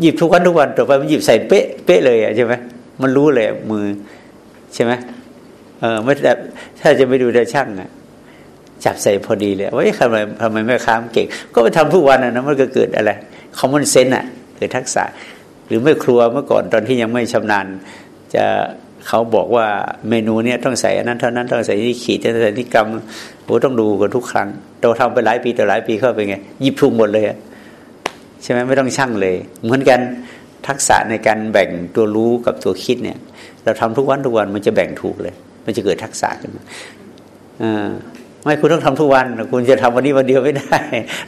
หยิบทุกวันทุกวันต่อไปมันหยิบใส่เป๊ะเป๊ะเลยอะใช่ไหมมันรู้เลยมือใช่ไหมเออไม่แต่ถ้าจะไปดูตาช่างอะจับใส่พอดีเลยว่าทำไมทำไมแม่ค้ามเก่ง ก็ไปทำทุกวันนะมันก็เกิดอะไรคอมมอนเซนต์อะเกิดทักษะ หรือไม่ครัวเมื่อก่อนตอนที่ยังไม่ชำนาญจะ เขาบอกว่าเมนูเนี้ยต้องใส่อันนั้นเท่านั้นต้องใส่นี่ขีดต้องใส่นี่กรรมโอ้ต้องดูกันทุกครั้งเราทำไปหลายปีต่อหลายปีเข้าไปไงยิบถูกหมดเลยใช่ไหมไม่ต้องช่างเลย เหมือนกันทักษะในการแบ่งตัวรู้กับตัวคิดเนี่ย เราทำทุกวันทุกวันมันจะแบ่งถูกเลย มันจะเกิดทักษะขึ้นมาไม่คุณต้องทำทุกวัน คุณจะทำวันนี้วันเดียวไม่ได้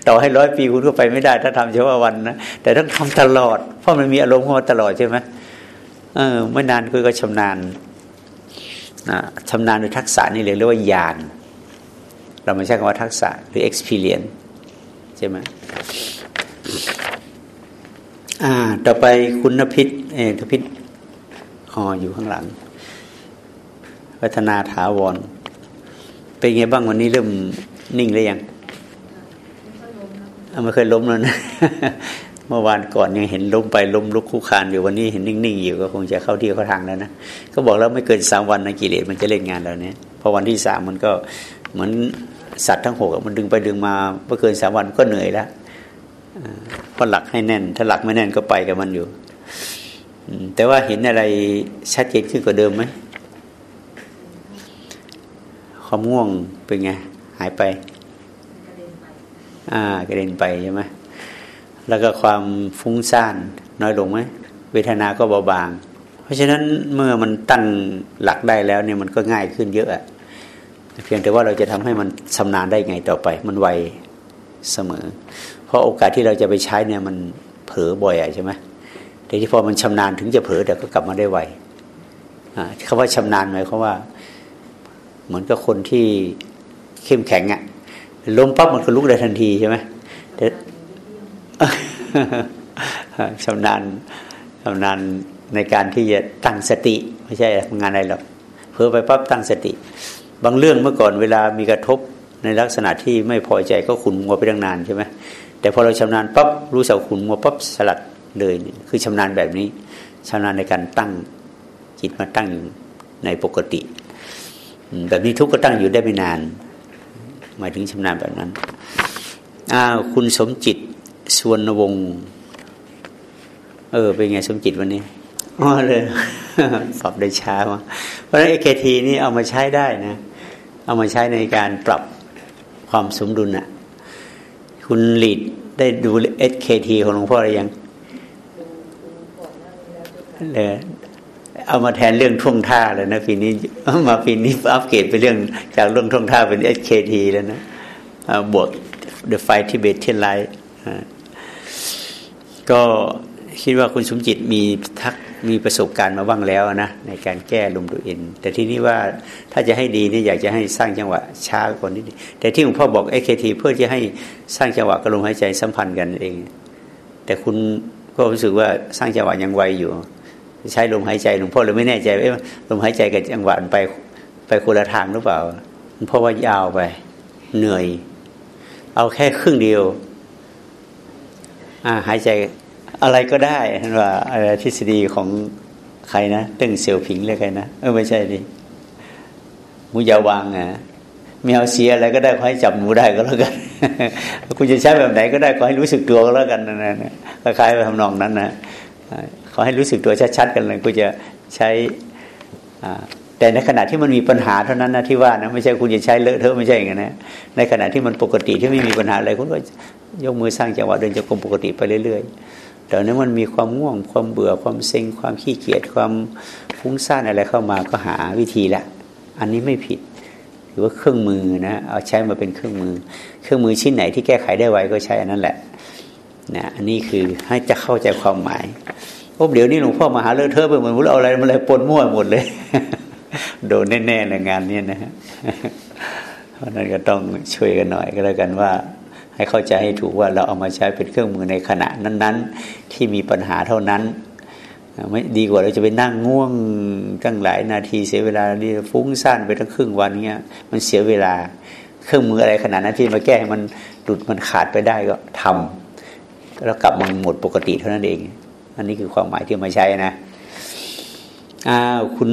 ต่อให้ร้อยปีคุณก็ไปไม่ได้ ถ้าทำเฉพาะวันนะแต่ต้องทำตลอด เพราะมันมีอารมณ์เข้ามาตลอดใช่ไหม เออไม่นานคุณก็ชำนาญนะชำนาญในทักษะนี่เลยเรียกว่าญาณเราไม่ใช่คำว่าทักษะหรือ experience ใช่ไหมอ่า ต่อไปคุณนพิษเอทพิษอ๋ออยู่ข้างหลัง พัฒนาถาวร เป็นไงบ้างวันนี้เริ่มนิ่งหรือยังไม่เคยล้มแล้วนะ เมื่อวานก่อนยังเห็นล้มไปล้มลุกคู่คานอยู่วันนี้เห็นนิ่งๆอยู่ก็คงจะเข้าที่เข้าทางแล้วนะก็บอกแล้วไม่เกินสามวันนะกิเลสมันจะเล่นงานเราเนี้ยพอวันที่สามมันก็เหมือนสัตว์ทั้งหกมันดึงไปดึงมาเมื่อเกินสามวันก็เหนื่อยแล้วเพราะหลักให้แน่น ถ้าหลักไม่แน่นก็ไปกับมันอยู่แต่ว่าเห็นอะไรชัดเจนขึ้นกว่าเดิมไหมความง่วงเป็นไงหายไป อ่ากระเด็นไปใช่ไหม แล้วก็ความฟุ้งซ่านน้อยลงไหมเวทนาก็เบาบาง เพราะฉะนั้นเมื่อมันตั้งหลักได้แล้วเนี่ยมันก็ง่ายขึ้นเยอะอะเพียงแต่ว่าเราจะทำให้มันชำนาญได้ไงต่อไป มันไวเสมอ เพราะโอกาสที่เราจะไปใช้เนี่ยมันเผลอบ่อยอะใช่ไหมแต่ที่พอมันชำนาญถึงจะเผลอแต่ก็กลับมาได้ไวคำว่าชำนาญหมายความว่า เหมือนกับคนที่เข้มแข็งอะล้มปั๊บมันก็ลุกได้ทันทีใช่ไหม ชำนาญชำนาญในการที่จะตั้งสติ ไม่ใช่ทำงานอะไรหรอกเพื่อไปปั๊บตั้งสติ บางเรื่องเมื่อก่อนเวลามีกระทบในลักษณะที่ไม่พอใจก็ขุนมัวไปตั้งนานใช่ไหมแต่พอเราชำนาญปั๊บรู้สึกขุนมัวปั๊บสลัดเลยคือชำนาญแบบนี้ชำนาญในการตั้งจิตมาตั้งในปกติแบบนี้ทุกก็ตั้งอยู่ได้ไม่นาน หมายถึงชำนาญแบบนั้นอ้าวคุณสมจิต สวนวง เออ เป็นไงสมจิตวันนี้อ๋อเลยปรับได้ช้ามาเพราะฉะนั้นเอเคทีนี่เอามาใช้ได้นะ เอามาใช้ในการปรับความสมดุลนะคุณหลีดได้ดู SKT ของหลวงพ่อหรือยังเลยเอามาแทนเรื่องท่วงท่าเลยนะปีนี้มาปีนี้อัปเกรดไปเรื่องจากเรื่องท่วงท่าเป็น SKT แล้วนะบวก The Five Tibetan Rites ก็คิดว่าคุณสมจิตมีทักมีประสบการณ์มาบ้างแล้วนะในการแก้ลมตัวเองแต่ที่นี้ว่าถ้าจะให้ดีนี่อยากจะให้สร้างจังหวะช้ากว่านี้แต่ที่หลวงพ่อบอกเอเคทีเพื่อที่ให้สร้างจังหวะกับลมหายใจสัมพันธ์กันเอง แต่คุณก็รู้สึกว่าสร้างจังหวะยังไวอยู่ ใช้ลมหายใจหลวงพ่อเลยไม่แน่ใจว่าลมหายใจกับจังหวะไปไปคนละทางหรือเปล่าเพราะว่ายาวไปเหนื่อย เอาแค่ครึ่งเดียว หายใจอะไรก็ได้ว่าอะไรทฤษฎีของใครนะตึงเสี่ยวผิงเรียใครนะเออไม่ใช่ดิมุยาวางอะมีเอาเสียอะไรก็ได้ขอให้จับหมูได้ก็แล้วกันคุณจะใช้แบบไหนก็ได้ขอให้รู้สึกตัวก็แล้วกันนะนะคล้ายๆไปทำนองนั้นนะขอให้รู้สึกตัวชัดๆกันเลยกูจะใช้แต่ในขณะที่มันมีปัญหาเท่านั้นนะที่ว่านะไม่ใช่คุณจะใช้เลอะเทอะไม่ใช่อย่างนั้นนะในขณะที่มันปกติที่ไม่มีปัญหาอะไรคุณก็ ยกมือสร้างจังหวะเดินจงกรมปกติไปเรื่อยๆแต่นั้นมันมีความง่วงความเบื่อความเซ็งความขี้เกียจความฟุ้งซ่านอะไรเข้ามาก็หาวิธีละ อันนี้ไม่ผิดหรือว่าเครื่องมือนะเอาใช้มาเป็นเครื่องมือ เครื่องมือชิ้นไหนที่แก้ไขได้ไวก็ใช้อันนั้นแหละนะอันนี้คือให้จะเข้าใจความหมายโอ้เดี๋ยวนี้หลวงพ่อมาหาเลอะเทอะไปเหมือนเราอะไรมาเลยปนมั่วหมดเลย โดนแน่ๆในงานนี้นะฮะเพราะนั้นก็ต้องช่วยกันหน่อยก็แล้วกันว่า ให้เข้าใจให้ถูกว่าเราเอามาใช้เป็นเครื่องมือในขณะนั้น ๆ ที่มีปัญหาเท่านั้นไม่ดีกว่าเราจะไปนั่งง่วงตั้งหลายนาทีเสียเวลาดีฟุ้งซ่านไปทั้งครึ่งวันเงี้ยมันเสียเวลาเครื่องมืออะไรขนาดนั้นที่มาแก้ให้มันหลุดมันขาดไปได้ก็ทำแล้วกลับมาหมดปกติเท่านั้นเอง อันนี้คือความหมายที่มาใช้นะอ้าวคุณ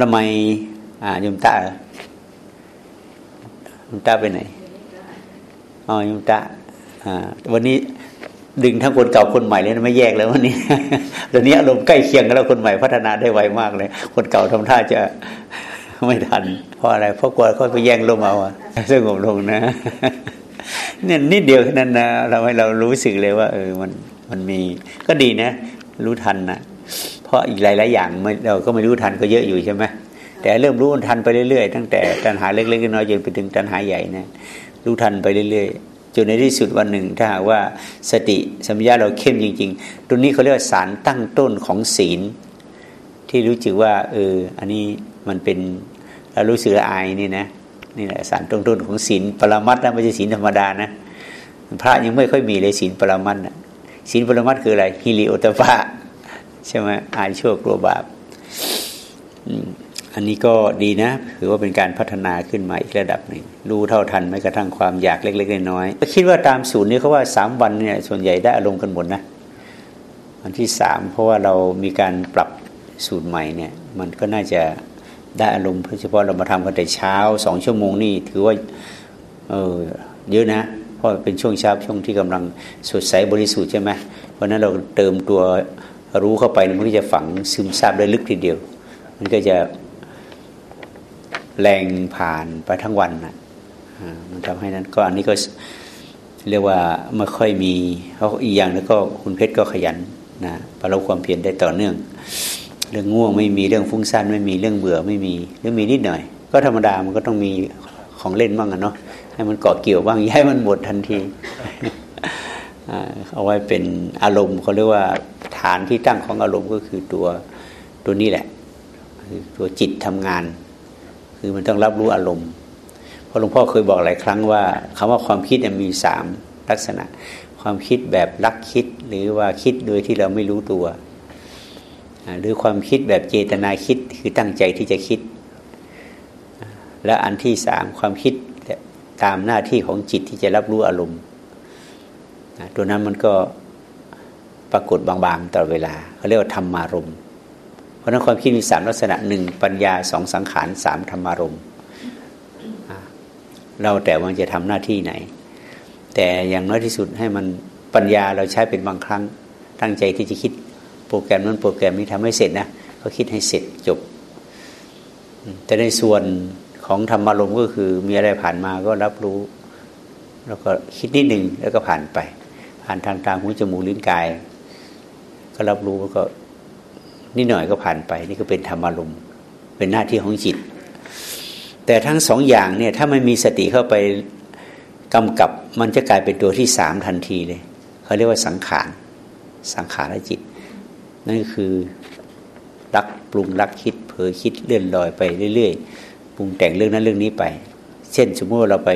ละไมอ่ายมตายมตาไปไหน อ๋อยมตาอ่าวันนี้ดึงทั้งคนเก่าคนใหม่เลยนะไม่แยกแล้ววันนี้ตอนนี้อารมณ์ใกล้เคียงกันแล้วคนใหม่พัฒนาได้ไวมากเลย คนเก่าทำท่าจะไม่ทัน เพราะอะไรเพราะกลัวเขาไปแย่งลมเอาอะสงบลงนะเนี่ยนิดเดียวแค่นั้นนะเราให้เรารู้สึกเลยว่า เออมันมันมีก็ดีนะ รู้ทันนะเพราะอีกหลายๆอย่างเราก็ไม่รู้ทันก็เยอะอยู่ใช่ไหมแต่เริ่มรู้ทันไปเรื่อยๆ ตั้งแต่ตัณหาเล็กๆน้อยๆจนไปถึงตัณหาใหญ่นะ รู้ทันไปเรื่อยๆจนในที่สุดวันหนึ่ง ถ้าหากว่าสติสัมยาเราเข้มจริง ๆ ตรงนี้เขาเรียกว่าสารตั้งต้นของศีล ที่รู้จึกว่า เออ อันนี้มันเป็นเรารู้สึกละอายนี่นะนี่แหละสารตั้งต้นของศีลปรมัตนะไม่ใช่ศีลธรรมดานะพระยังไม่ค่อยมีเลยศีลปรมัตนะศีลปรมัตคืออะไรฮิริโอตปะใช่ไหมอายชั่วกลัวบาป อันนี้ก็ดีนะถือว่าเป็นการพัฒนาขึ้นมาอีกระดับหนึ่งรู้เท่าทันไม่กระทั่งความอยากเล็กๆน้อยๆคิดว่าตามสูตรนี้เขาว่าสามวันเนี่ยส่วนใหญ่ได้อารมณ์กันหมดนะวันที่สามเพราะว่าเรามีการปรับสูตรใหม่เนี่ย มันก็น่าจะได้อารมณ์เฉพาะเรามาทำกันแต่เช้าสองชั่วโมงนี่ถือว่าเออเยอะนะเพราะเป็นช่วงเช้าช่วงที่กำลังสดใสบริสุทธิ์ใช่ไหมเพราะนั้นเราเติมตัวรู้เข้าไปมันก็จะฝังซึมซาบได้ลึกทีเดียว มันก็จะ แรงผ่านไปทั้งวันนะมันทำให้นั้นก็อันนี้ก็เรียกว่าไม่ค่อยมีเขาอีกอย่างแล้วก็คุณเพชรก็ขยันนะประลบความเพียรได้ต่อเนื่อง เรื่องง่วงไม่มีเรื่องฟุ้งซ่านไม่มีเรื่องเบื่อไม่มีเรื่องมีนิดหน่อย ก็ธรรมดามันก็ต้องมีของเล่นบ้างอะเนาะให้มันเกาะเกี่ยวบ้างย้ายมันหมดทันทีเอาไว้เป็นอารมณ์เขาเรียกว่าฐานที่ตั้งของอารมณ์ก็คือตัวตัวนี้แหละคือตัวจิตทำงาน คือมันต้องรับรู้อารมณ์เพราะหลวงพ่อเคยบอกหลายครั้งว่าคำว่าความคิดมีสามลักษณะ ความคิดแบบลักคิด หรือว่าคิดโดยที่เราไม่รู้ตัว หรือความคิดแบบเจตนาคิดคือตั้งใจที่จะคิด และอันที่สามความคิดตามหน้าที่ของจิตที่จะรับรู้อารมณ์ตัวนั้นมันก็ปรากฏบางๆตลอดเวลาเขาเรียกว่าธรรมารมเพ ราะนั้นความคิดมีสามลักษณะหนึ่งปัญญาสองสังขารสามธรรมารมเราแต่ว่าจะทำหน้าที่ไหน แต่อย่างน้อยที่สุดให้มันปัญญาเราใช้เป็นบางครั้ง ตั้งใจที่จะคิดโปรแกรมนั้นโปรแกรมนี้ทำให้เสร็จนะก็คิดให้เสร็จจบ แต่ในส่วนของธรรมารมก็คือมีอะไรผ่านมาก็รับรู้ แล้วก็คิดนิดหนึ่งแล้วก็ผ่านไป ผ่านทางตาหูจมูกลิ้นกาย ก็รับรู้แล้วก็ นิดหน่อยก็ผ่านไป นี่ก็เป็นธรรมารมณ์เป็นหน้าที่ของจิต แต่ทั้งสองอย่างเนี่ยถ้าไม่มีสติเข้าไปกำกับมันจะกลายเป็นตัวที่สามทันทีเลยเขาเรียกว่าสังขารสังขารจิต นั่นคือรักปรุงรักคิดเผลอคิดเลื่อนลอยไปเรื่อยๆปรุงแต่งเรื่องนั้นเรื่องนี้ไป เช่นสมมติเราไป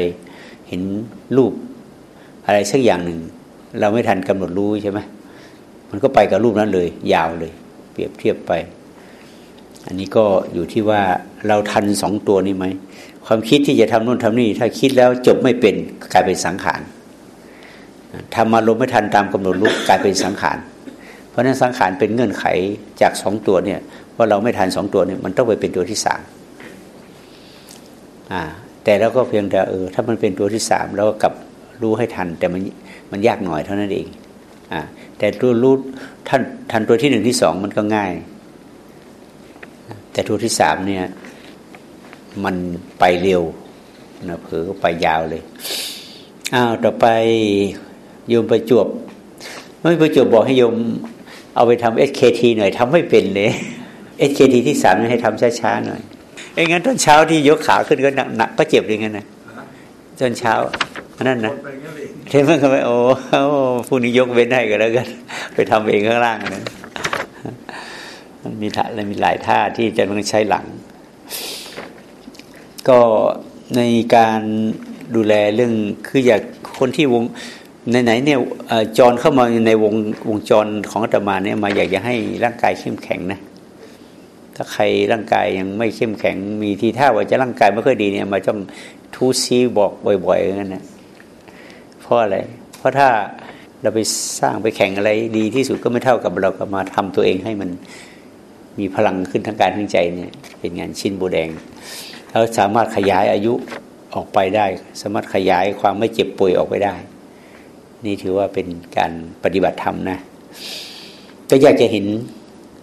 เห็นรูปอะไรสักอย่างหนึ่ง เราไม่ทันกำหนดรู้ใช่ไหมมันก็ไปกับรูปนั้นเลย ยาวเลย เปรียบเทียบไป อันนี้ก็อยู่ที่ว่าเราทันสองตัวนี้ไหมความคิดที่จะทำนู่นทำนี่ ถ้าคิดแล้วจบไม่เป็นกลายเป็นสังขารทำมาลมไม่ทันตามกำหนดรู้กลายเป็นสังขาร เพราะนั้นสังขารเป็นเงื่อนไขจากสองตัวเนี่ยว่าเราไม่ทันสองตัวเนี่ยมันต้องไปเป็นตัวที่สามอ่าแต่เราก็เพียงแต่เออถ้ามันเป็นตัวที่สามเราก็กลับรู้ให้ทัน แต่มันมันยากหน่อยเท่านั้นเองอ่าแต่ตัวรู้ท่านทันตัวที่หนึ่งที่สองมันก็ง่าย แต่ตัวที่สามเนี่ย มันไปเร็วนะเผลอไปยาวเลยอ้าวต่อไปโยมประจวบไม่ประจวบบอกให้โยมเอาไปทำเอสเคทีหน่อยทำไม่เป็นเลยเอสเคทีที่สามให้ทำช้าๆหน่อยไอ้งั้นตอนเช้าที่ยกขาขึ้นก็หนักก็เจ็บอย่างนั้นนะตอนเช้า นั่นนะเทมันก็ไปโอ้พรุ่งนี้ยกเว้นให้กันแล้วกันไปทำเองข้างล่างนะมันมีท่ามีหลายท่าที่จะต้องใช้หลัง ก็ในการดูแลเรื่องคืออยากคนที่วงไหนๆเนี่ยจรเข้ามาในวงวงจรของอาตมาเนี่ยมาอยากจะให้ร่างกายเข้มแข็งนะถ้าใครร่างกายยังไม่เข้มแข็ง มีทีท่าว่าจะร่างกายไม่ค่อยดีเนี่ย มาต้องทูซีบอกบ่อยๆงั้นนะ เพราะอะไร เพราะถ้าเราไปสร้างไปแข่งอะไรดีที่สุดก็ไม่เท่ากับเราก็มาทำตัวเองให้มันมีพลังขึ้นทั้งการทั้งใจเนี่ยเป็นงานชิ้นโบแดงเราสามารถขยายอายุออกไปได้ สามารถขยายความไม่เจ็บป่วยออกไปได้ นี่ถือว่าเป็นการปฏิบัติธรรมนะ ก็อยากจะเห็น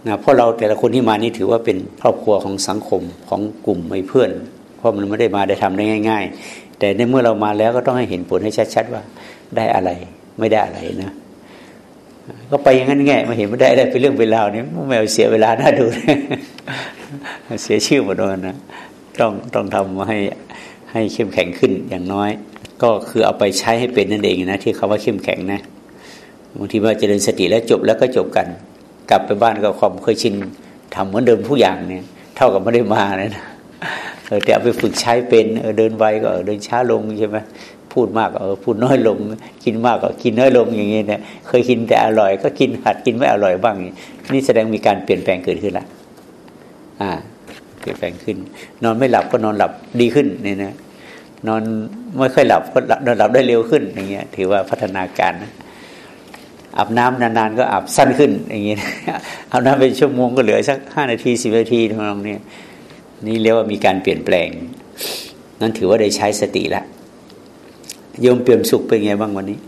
นะเพราะเราแต่ละคนที่มานี่ถือว่าเป็นครอบครัวของสังคมของกลุ่มไม่เพื่อน เพราะมันไม่ได้มาได้ทำได้ง่าย แต่ในเมื่อเรามาแล้วก็ต้องให้เห็นผลให้ชัดๆว่าได้อะไรไม่ได้อะไรนะก็ไปอย่างนั้นแง่มาเห็นไม่ได้ได้เป็นเรื่องเป็นราวนี่ไม่เสียเวลาน่าดูเสียชื่อหมดเลยนะต้องต้องทำให้ให้เข้มแข็งขึ้นอย่างน้อย ก็คือเอาไปใช้ให้เป็นนั่นเองนะที่คาว่าเข้มแข็งนะบางทีว่าเจริญสติแล้วจบแล้วก็จบกัน กลับไปบ้านก็ความเคยชินทำเหมือนเดิมทุกอย่างเนี่ย เท่ากับไม่ได้มาเลยนะ เออแต่เอาไปฝึกใช้เป็นเออเดินไวก็เดินช้าลงใช่ไหมพูดมากก็พูดน้อยลง กินมากก็กินน้อยลงอย่างเงี้ยเนี่ยเคยกินแต่อร่อยก็กินหัดกินไม่อร่อยบ้าง นี่แสดงมีการเปลี่ยนแปลงเกิดขึ้นละอ่า เปลี่ยนแปลงขึ้น นอนไม่หลับก็นอนหลับดีขึ้นเนี่ยนะนอนไม่ค่อยหลับก็นอนหลับได้เร็วขึ้นอย่างเงี้ย ถือว่าพัฒนาการนะอาบน้ำนานๆก็อาบสั้นขึ้นอย่างเงี้ยอาบน้ำเป็นชั่วโมงก็เหลือสักห้านาทีสิบนาทีทำนองนี้ นี่เรียกว่ามีการเปลี่ยนแปลง นั้นถือว่าได้ใช้สติแล้วโยมเปลี่ยนสุขเป็นไงบ้างวันนี้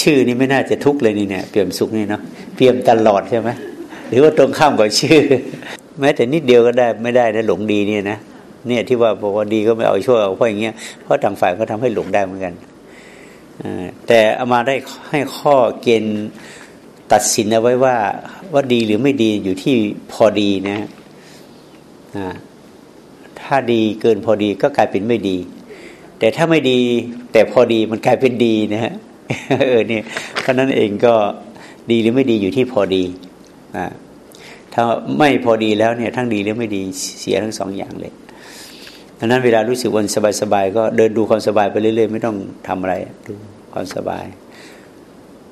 ชื่อนี่ไม่น่าจะทุกเลยนี่เนี่ยเปลี่ยนสุขนี่เนาะเปลี่ยนตลอดใช่ไหมหรือว่าตรงข้ามกับชื่อ แม้แต่นิดเดียวก็ได้ไม่ได้นะหลงดีเนี่ยนะเนี่ยที่ว่าบอกว่าดีก็ไม่เอาช่วยเอาเพราะอย่างเงี้ยเพราะต่างฝ่ายก็ทำให้หลงได้เหมือนกันแต่เอามาได้ให้ข้อเกณฑ์ตัดสินเอาไว้ว่าว่าดีหรือไม่ดีอยู่ที่พอดีนะ ถ้าดีเกินพอดีก็กลายเป็นไม่ดี แต่ถ้าไม่ดีแต่พอดีมันกลายเป็นดีนะฮะเออเนี่ยเพราะนั้นเองก็ดีหรือไม่ดีอยู่ที่พอดีอ่าถ้าไม่พอดีแล้วเนี่ยทั้งดีหรือไม่ดีเสียทั้งสองอย่างเลยดังนั้นเวลารู้สึกวันสบายๆก็เดินดูความสบายไปเรื่อยๆ ไม่ต้องทำอะไรดูความสบาย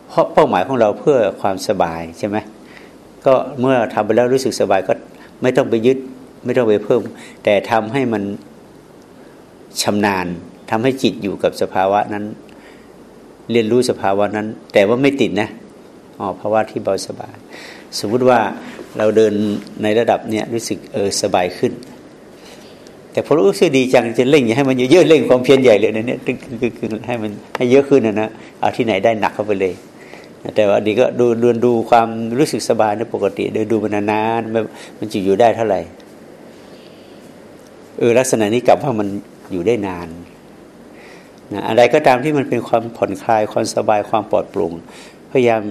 เพราะเป้าหมายของเราเพื่อความสบายใช่ไหมก็เมื่อทำไปแล้วรู้สึกสบายก็ไม่ต้องไปยึด ไม่ต้องไปเพิ่ม แต่ทำให้มันชำนาญทำให้จิตอยู่กับสภาวะนั้น เรียนรู้สภาวะนั้น แต่ว่าไม่ติดนะอ๋อภาวะที่เบาสบาย สมมุติว่าเราเดินในระดับเนี้ยรู้สึกเออสบายขึ้น แต่พอรู้สึกดีจังจะเร่งอย่าให้มันเยอะๆเร่งความเพียรใหญ่เลยนะเนี่ยคือให้มันให้เยอะขึ้นนะนะเอาที่ไหนได้หนักเข้าไปเลยแต่ว่าดีก็ดูดูดูความรู้สึกสบายในปกติเดินดูมันนานๆมันจะอยู่ได้เท่าไหร่ เออลักษณะนี้กลับว่ามันอยู่ได้นานนะอะไรก็ตามที่มันเป็นความผ่อนคลายความสบายความปลอดโปร่งพยายาม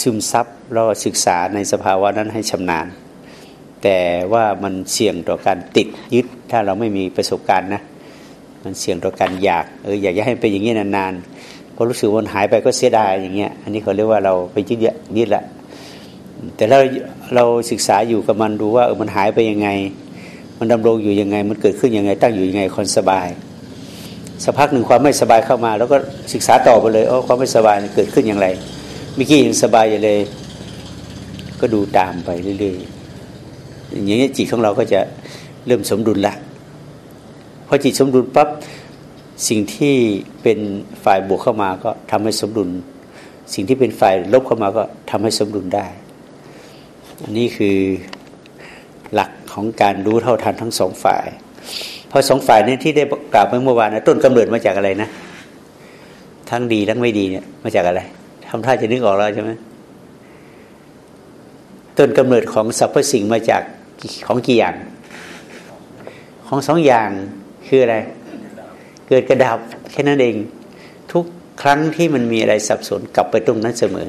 ซึมซับเราศึกษาในสภาวะนั้นให้ชำนาญ แต่ว่ามันเสี่ยงต่อการติดยึดถ้าเราไม่มีประสบการณ์นะมันเสี่ยงต่อการอยากเอออยากจะให้เป็นอย่างนี้นานๆพอรู้สึกวันหายไปก็เสียดายอย่างเงี้ยอันนี้เขาเรียกว่าเราไปยึดยึดละแต่เราเราศึกษาอยู่กับมันดูว่าเออมันหายไปยังไง มันดำรงอยู่ยังไง มันเกิดขึ้นยังไง ตั้งอยู่ยังไงคนสบายสักพักหนึ่งความไม่สบายเข้ามา แล้วก็ศึกษาต่อไปเลยโอ้ความไม่สบายเกิดขึ้นอย่างไรเมื่อกี้ยังสบายอยู่เลย ก็ดูตามไปเรื่อยๆอย่างนี้จิตของเราก็จะเริ่มสมดุลละพอจิตสมดุลปั๊บสิ่งที่เป็นฝ่ายบวกเข้ามาก็ทำให้สมดุล สิ่งที่เป็นฝ่ายลบเข้ามาก็ทำให้สมดุลได้ อันนี้คือ ของการรู้เท่าทันทั้งสองฝ่าย เพอสองฝ่ายนี้ที่ได้กล่าวไปเมื่อวานนะต้นกำเนิดมาจากอะไรนะ ทั้งดีทั้งไม่ดีเนี่ยมาจากอะไรทำท่าจะนึกออกแล้วใช่ไหมต้นกำเนิดของสรรพสิ่งมาจากของกี่อย่าง ของสองอย่างคืออะไร เกิดกระดับแค่นั้นเอง ทุกครั้งที่มันมีอะไรสับสนกลับไปตรงนั้นเสมอ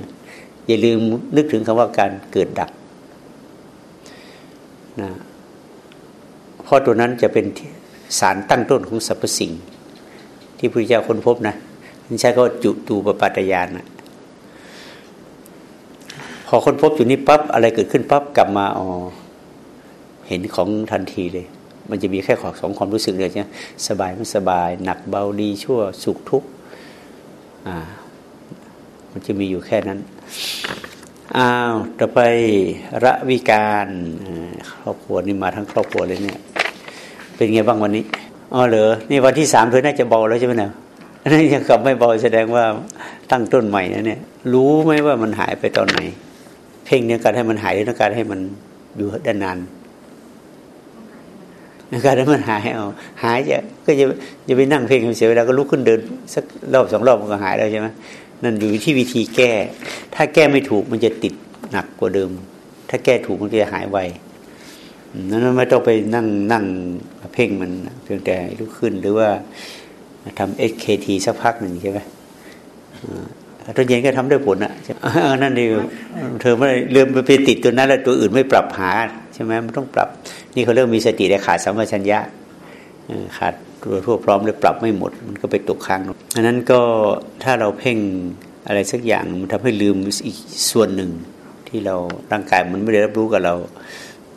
อย่าลืมนึกถึงคำว่าการเกิดดับนะ ราะตัวนั้นจะเป็นสารตั้งต้นของสรรพสิ่ง ที่พระเจ้าค้นพบนะนี่ใช้ก็จุตูปปัตยานนะพอค้นพบจุดนี้ปั๊บอะไรเกิดขึ้นปั๊บกลับมาอ๋อเห็นของทันทีเลย มันจะมีแค่ขอสองความรู้สึกเลยใช่ไหมสบายไม่สบาย หนักเบาดีชั่วสุขทุกข์อ่า มันจะมีอยู่แค่นั้นอ้าวต่อไประวิการครอบครัวนี่มาทั้งครอบครัวเลยเนี่ย เป็นไงบ้างวันนี้อ๋อเหรอนี่วันที่สามเธอน่าจะเบาแล้วใช่ไหมเนี่ยนี่ยังกลับไม่เบาแสดงว่าตั้งต้นใหม่นะเนี่ย รู้ไหมว่ามันหายไปตอนไหน เพ่งเนี่ยการให้มันหายต้องการให้มันอยู่ด้านนานการให้มันหายเอาหายจะก็จะจะไปนั่งเพ่งเสียเวลาก็ลุกขึ้นเดินสักรอบสองรอบมันก็หายแล้วใช่ไหมนั่นอยู่ที่วิธีแก้ ถ้าแก้ไม่ถูกมันจะติดหนักกว่าเดิม ถ้าแก้ถูกมันจะหายไว นั้นไม่ต้องไปนั่งนั่งเพ่งมันเพียงแต่ลุกขึ้นหรือว่าทำเอเคทีสักพักหนึ่งใช่ไหมตอนเย็นก็ทำได้ผลอะนั่นเองเธอไม่เริ่มไปติดตัวนั้นแล้วตัวอื่นไม่ปรับหาใช่ไหมมันต้องปรับ นี่เขาเริ่มมีสติแต่ขาดสัมปชัญญะขาดตัวทั่วพร้อมเลยปรับไม่หมด มันก็ไปตกค้างอันนั้นก็ถ้าเราเพ่งอะไรสักอย่างมันทำให้ลืมอีกส่วนหนึ่งที่เราร่างกายมันไม่ได้รับรู้กับเรา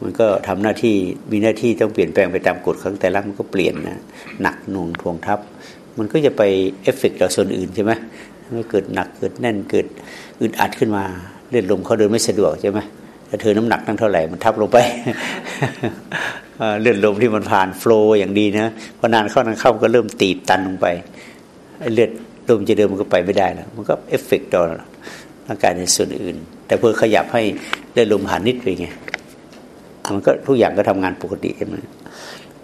มันก็ทำหน้าที่มีหน้าที่ต้องเปลี่ยนแปลงไปตามกฎของแต่ละมันก็เปลี่ยนนะหนักหน่วงทวงทับ มันก็จะไปเอฟเฟกต์ต่อส่วนอื่นใช่ไหมไม่เกิดหนักเกิดแน่นเกิดอึดอัดขึ้นมาเลือดลมเขาเดินไม่สะดวกใช่ไหมถ้าเธอน้ำหนักตั้งเท่าไหร่มันทับลงไปเลือดลมที่มันผ่าน flow อย่างดีนะพอนานเข้านานเข้าก็เริ่มตีบตันลงไปเลือดลมจะเดินมันก็ไปไม่ได้แล้วมันก็เอฟเฟกต์ต่อร่างกายในส่วนอื่น แต่เพื่อขยับให้เลือดลมผ่านนิดไปไง มันก็ทุกอย่างก็ทำงานปกติใช่ไหม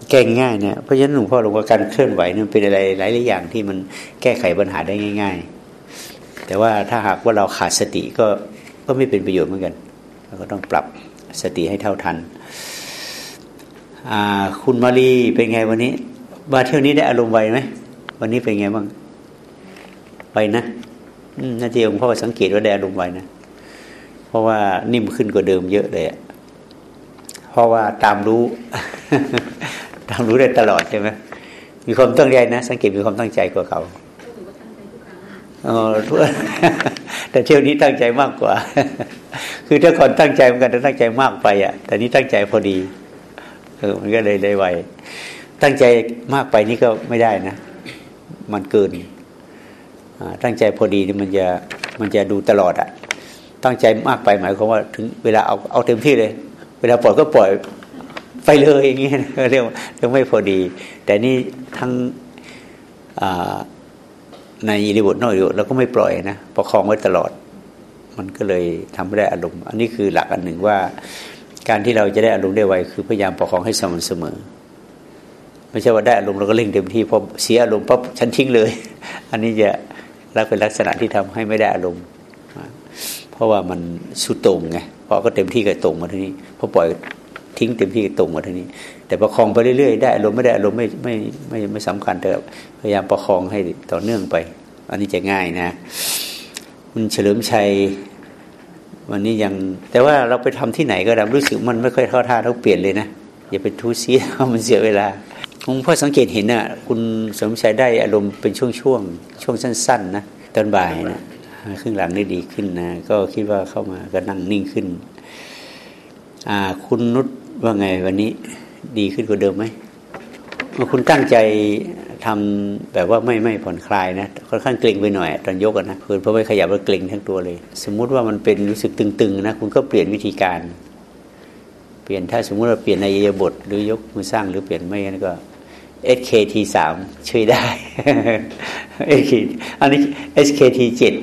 แก้ง่ายเนี่ยเพราะฉะนั้นหลวงพ่อหลวงพ่อการเคลื่อนไหวนี่เป็นอะไรหลายหลายอย่างที่มันแก้ไขปัญหาได้ง่าย ๆ แต่ว่าถ้าหากว่าเราขาดสติก็ก็ไม่เป็นประโยชน์เหมือนกันเราก็ต้องปรับสติให้เท่าทันคุณมารีเป็นไงวันนี้มาเที่ยวนี้ได้อารมณ์ไวไหมวันนี้เป็นไงบ้างไวนะน่าจะหลวงพ่อสังเกตว่าได้อารมณ์ไวนะเพราะว่านิ่มขึ้นกว่าเดิมเยอะเลย เพราะว่าตามรู้ ตามรู้ได้ตลอดใช่ไหมมีความตั้งใจนะ สังเกตมีความตั้งใจกว่าเขาอ๋อแต่เที่ยวนี้ตั้งใจมากกว่า คือถ้าคนตั้งใจเหมือนกันตั้งใจมากไปอะ แต่นี้ตั้งใจพอดี เออ มันก็เลยเลยไวตั้งใจมากไปนี่ก็ไม่ได้นะ มันเกินตั้งใจพอดีนี่มันจะมันจะดูตลอดอะ ตั้งใจมากไปหมายความว่า ถึงเวลาเอาเอาเต็มที่เลย เวลาปล่อยก็ปล่อยไปเลยอย่างเงี้ยเรียกเรียกไม่พอดี แต่นี่ทั้งในอิริบทนอกอิริบทเราก็ไม่ปล่อยนะประคองไว้ตลอด มันก็เลยทำไม่ได้อารมณ์ อันนี้คือหลักอันหนึ่งว่า การที่เราจะได้อารมณ์ได้ไวคือพยายามประคองให้สม่ำเสมอ ไม่ใช่ว่าได้อารมณ์เราก็เร่งเต็มที่พอเสียอารมณ์ปั๊บฉันทิ้งเลย อันนี้จะรักเป็นลักษณะที่ทำให้ไม่ได้อารมณ์ เพราะว่ามันสุดตรงไง พอก็เต็มที่ก็ตรงมาทีนี้พอปล่อยทิ้งเต็มที่ก็ตรงมาทีนี้ แต่ประคองไปเรื่อยๆได้อารมณ์ไม่ได้อารมณ์ไม่ไม่ไม่ไม่สำคัญแต่พยายามประคองให้ต่อเนื่องไป อันนี้จะง่ายนะคุณเฉลิมชัยวันนี้ยัง แต่ว่าเราไปทำที่ไหนก็ตามรู้สึกมันไม่ค่อยเข้าท่าเราเปลี่ยนเลยนะอย่าไปทุซีมันเสียเวลาผมพ่อสังเกตเห็นนะ่ะ คุณสมชัยได้อารมณ์เป็นช่วงช่วงช่วงสั้น ๆ นะตอนบ่ายนะ ครึ่งหลังได้ดีขึ้นนะ ก็คิดว่าเข้ามาก็นั่งนิ่งขึ้น อ่า คุณนุชว่าไงวันนี้ ดีขึ้นกว่าเดิมไหมคุณตั้งใจทำแบบว่าไม่ไม่ผ่อนคลายนะค่อนข้างเกร็งไปหน่อยตอนยกนะเพื่อเพราะไม่ขยับแล้วเกร็งทั้งตัวเลย สมมุติว่ามันเป็นรู้สึกตึงๆนะคุณก็เปลี่ยนวิธีการ เปลี่ยนถ้าสมมติเราเปลี่ยนในเยบท หรือยกมือสร้างหรือเปลี่ยนไม่งั้นก็ SKT สามช่วยได้ อันนี้ SKT เจ็ด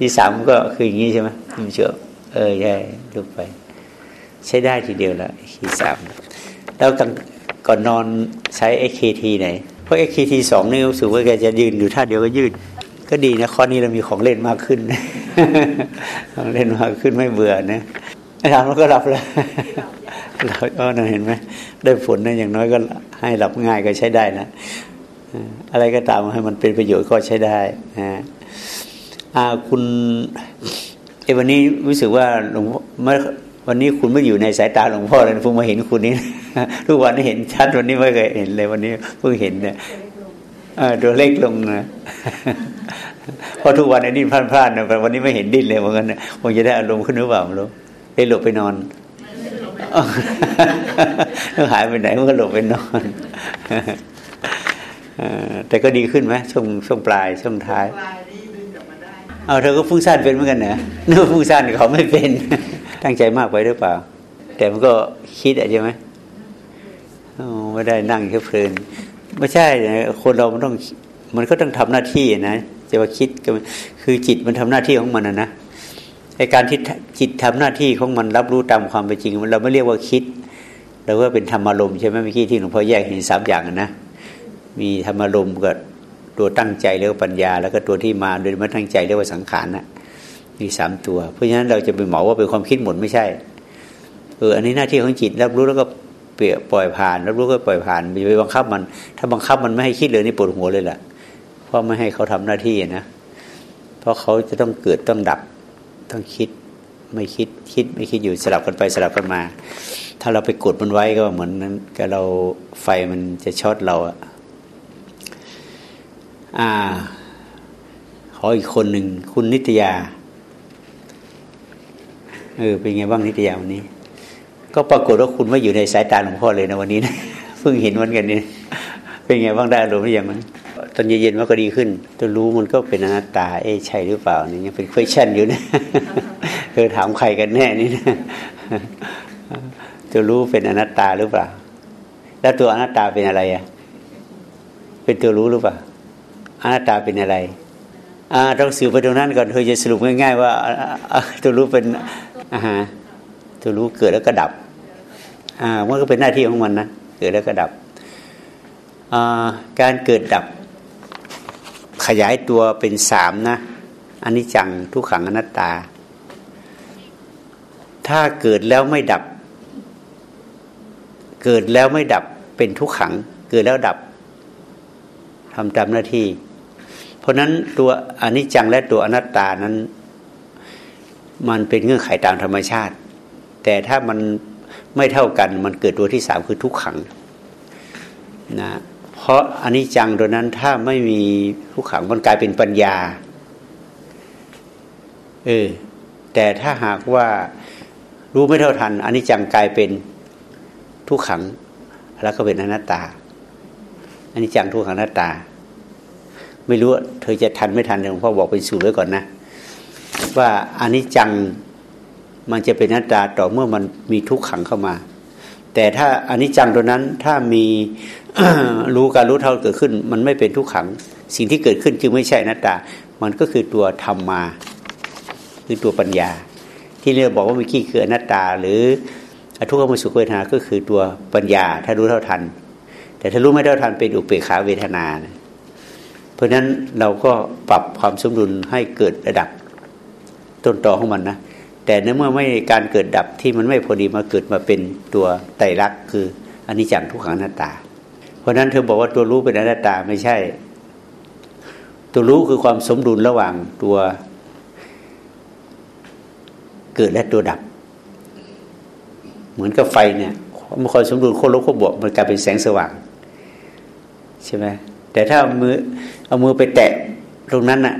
ที่สามก็คืออย่างนี้ใช่ไหมคุณเชื่อเออใช่ลูกไป ใช้ได้ทีเดียวละทีสามแล้วกันก่อนนอนใช้ XKT ไหนเพราะ XKT สองนี่รู้สึกว่าแกจะยืนอยู่ท่าเดียวก็ยืด ก็ดีนะข้อนี้เรามีของเล่นมากขึ้นของเล่นมากขึ้นไม่เบื่อนะทำแล้วก็หลับแล้วเราเออเห็นไหมได้ผลนะอย่างน้อยก็ให้หลับง่ายก็ใช้ได้นะอะไรก็ตามให้มันเป็นประโยชน์ก็ใช้ได้นะ คุณเอวันนี้รู้สึกว่าหลวงพ่อเมื่อวันนี้คุณไม่อยู่ในสายตาหลวงพ่อเลยเพิ่งมาเห็นคุณนี้ทุกวันนี้เห็นชัดวันนี้ไม่เคยเห็นเลยวันนี้เพิ่งเห็นเนี่ยตัวเล็กลงนะเพราะทุกวันนี้ดิ้นพลาดๆนะวันนี้ไม่เห็นดิ้นเลยเหมือนกันคงจะได้อารมณ์ขึ้นหรือเปล่าไม่รู้ได้หลบไปนอนหายไปไหนมันก็หลบไปนอนแต่ก็ดีขึ้นไหมช่วงช่วงปลายช่วงท้าย เอาเธอก็ฟุ้งซ่านเป็นเหมือนกันนะนึกว่าฟุ้งซ่านเขาไม่เป็น ตั้งใจมากไปหรือเปล่า แต่มันก็คิดอะใช่ไหมไม่ได้นั่งแค่เพลินไม่ใช่คนเรามันต้องมันก็ต้องทำหน้าที่นะจะว่าคิดก็คือจิตมันทำหน้าที่ของมันนะนะไอการที่จิตทำหน้าที่ของมันรับรู้ตามความเป็นจริงเราไม่เรียกว่าคิดเราก็เป็นธรรมารมใช่ไหมเมื่อกี้ที่หลวงพ่อแยกเห็นสามอย่างนะมีธรรมารมกับ ตัวตั้งใจเรียกว่าปัญญา แล้วก็ตัวที่มาโดยไม่ตั้งใจเรียกว่าสังขารนะมีสามตัว เพราะฉะนั้นเราจะไปหมอว่าเป็นความคิดหมดไม่ใช่เอออันนี้หน้าที่ของจิตรับรู้แล้วก็เปลี่ยปล่อยผ่าน รับรู้ก็ปล่อยผ่านไปบังคับมัน ถ้าบังคับมันไม่ให้คิดเลยนี่ปวดหัวเลยแหละเพราะไม่ให้เขาทำหน้าที่นะเพราะเขาจะต้องเกิดต้องดับต้องคิดไม่คิดคิดไม่คิดอยู่สลับกันไปสลับกันมา ถ้าเราไปกดมันไว้ก็เหมือนนั้นกับเราไฟมันจะช็อตเราอะ อ่า ขออีกคนหนึ่งคุณนิตยา เออ เป็นไงบ้างนิตยาวันนี้ ก็ปรากฏว่าคุณไม่อยู่ในสายตาหลวงพ่อเลยนะวันนี้นะเพิ่งเห็นวันกันนี่เป็นไงบ้างได้รมหรือยังมันตอนเย็นๆมันก็ดีขึ้นตัวรู้มันก็เป็นอนัตตา เอ๊ใช่หรือเปล่านี่ยังเป็นเควชั่นอยู่นะเธอถามใครกันแน่นี่นะตัวรู้เป็นอนัตตาหรือเปล่า แล้วตัวอนัตตาเป็นอะไรอะ เป็นตัวรู้หรือเปล่า อนัตตาเป็นอะไรอ่าต้องสืบไปตรงนั้นก่อนเธอจะสรุปง่าย ๆ ว่าตัวรู้เป็นอาหาตัวรู้เกิดแล้วก็ดับอ่ามันก็เป็นหน้าที่ของมันนะเกิดแล้วก็ดับการเกิดดับขยายตัวเป็นสามนะอันนี้จังทุกขังอนัตตา ถ้าเกิดแล้วไม่ดับ เกิดแล้วไม่ดับเป็นทุกขัง เกิดแล้วดับทำตามหน้าที่ เพราะนั้นตัวอนิจจังและตัวอนัตตานั้น มันเป็นเงื่อนไขตามธรรมชาติ แต่ถ้ามันไม่เท่ากันมันเกิดตัวที่สามคือทุกขังนะเพราะอนนี้จังโดยนั้นถ้าไม่มีผู้ขังมันกลายเป็นปัญญาเออแต่ถ้าหากว่ารู้ไม่เท่าทันอนนี้จังกลายเป็นทุกขัง แล้วก็เป็นอนัตตาอนนี้จังทุกขังอนัตตา ไม่รู้เธอจะทันไม่ทันหลวงพ่อบอกเป็นสูตรไว้ก่อนนะ ว่าอันนี้จังมันจะเป็นอนัตตาต่อเมื่อมันมีทุกขังเข้ามา แต่ถ้าอันนี้จังตัวนั้นถ้ามีรู้การรู้เท่าเกิดขึ้น มันไม่เป็นทุกขัง สิ่งที่เกิดขึ้นจึงไม่ใช่นัตตา มันก็คือตัวธรรมมา คือตัวปัญญา ที่เรียกบอกว่าเมื่อกี้คืออนัตตา หรืออทุกขมสุขเวทนาก็คือตัวปัญญา ถ้ารู้เท่าทัน แต่ถ้ารู้ไม่เท่าทันเป็นอุเบกขาเวทนานะ ราะฉะนั้นเราก็ปรับความสมดุลให้เกิดระดับต้นตอของมันนะแต่ในเมื่อไม่การเกิดดับที่มันไม่พอดีมาเกิดมาเป็นตัวไตรลักษณ์คืออนิจจังทุกขังหน้าตา เพราะนั้นเธอบอกว่าตัวรู้เป็นอนัตตาไม่ใช่ ตัวรู้คือความสมดุลระหว่างตัว เกิดและตัวดับ เหมือนกับไฟเนี่ยมันคอยสมดุลโคตรลบโคตรบวกมันกลายเป็นแสงสว่าง ใช่ไหมแต่ถ้ามือ เอามือไปแตะตรงนั้นน่ะ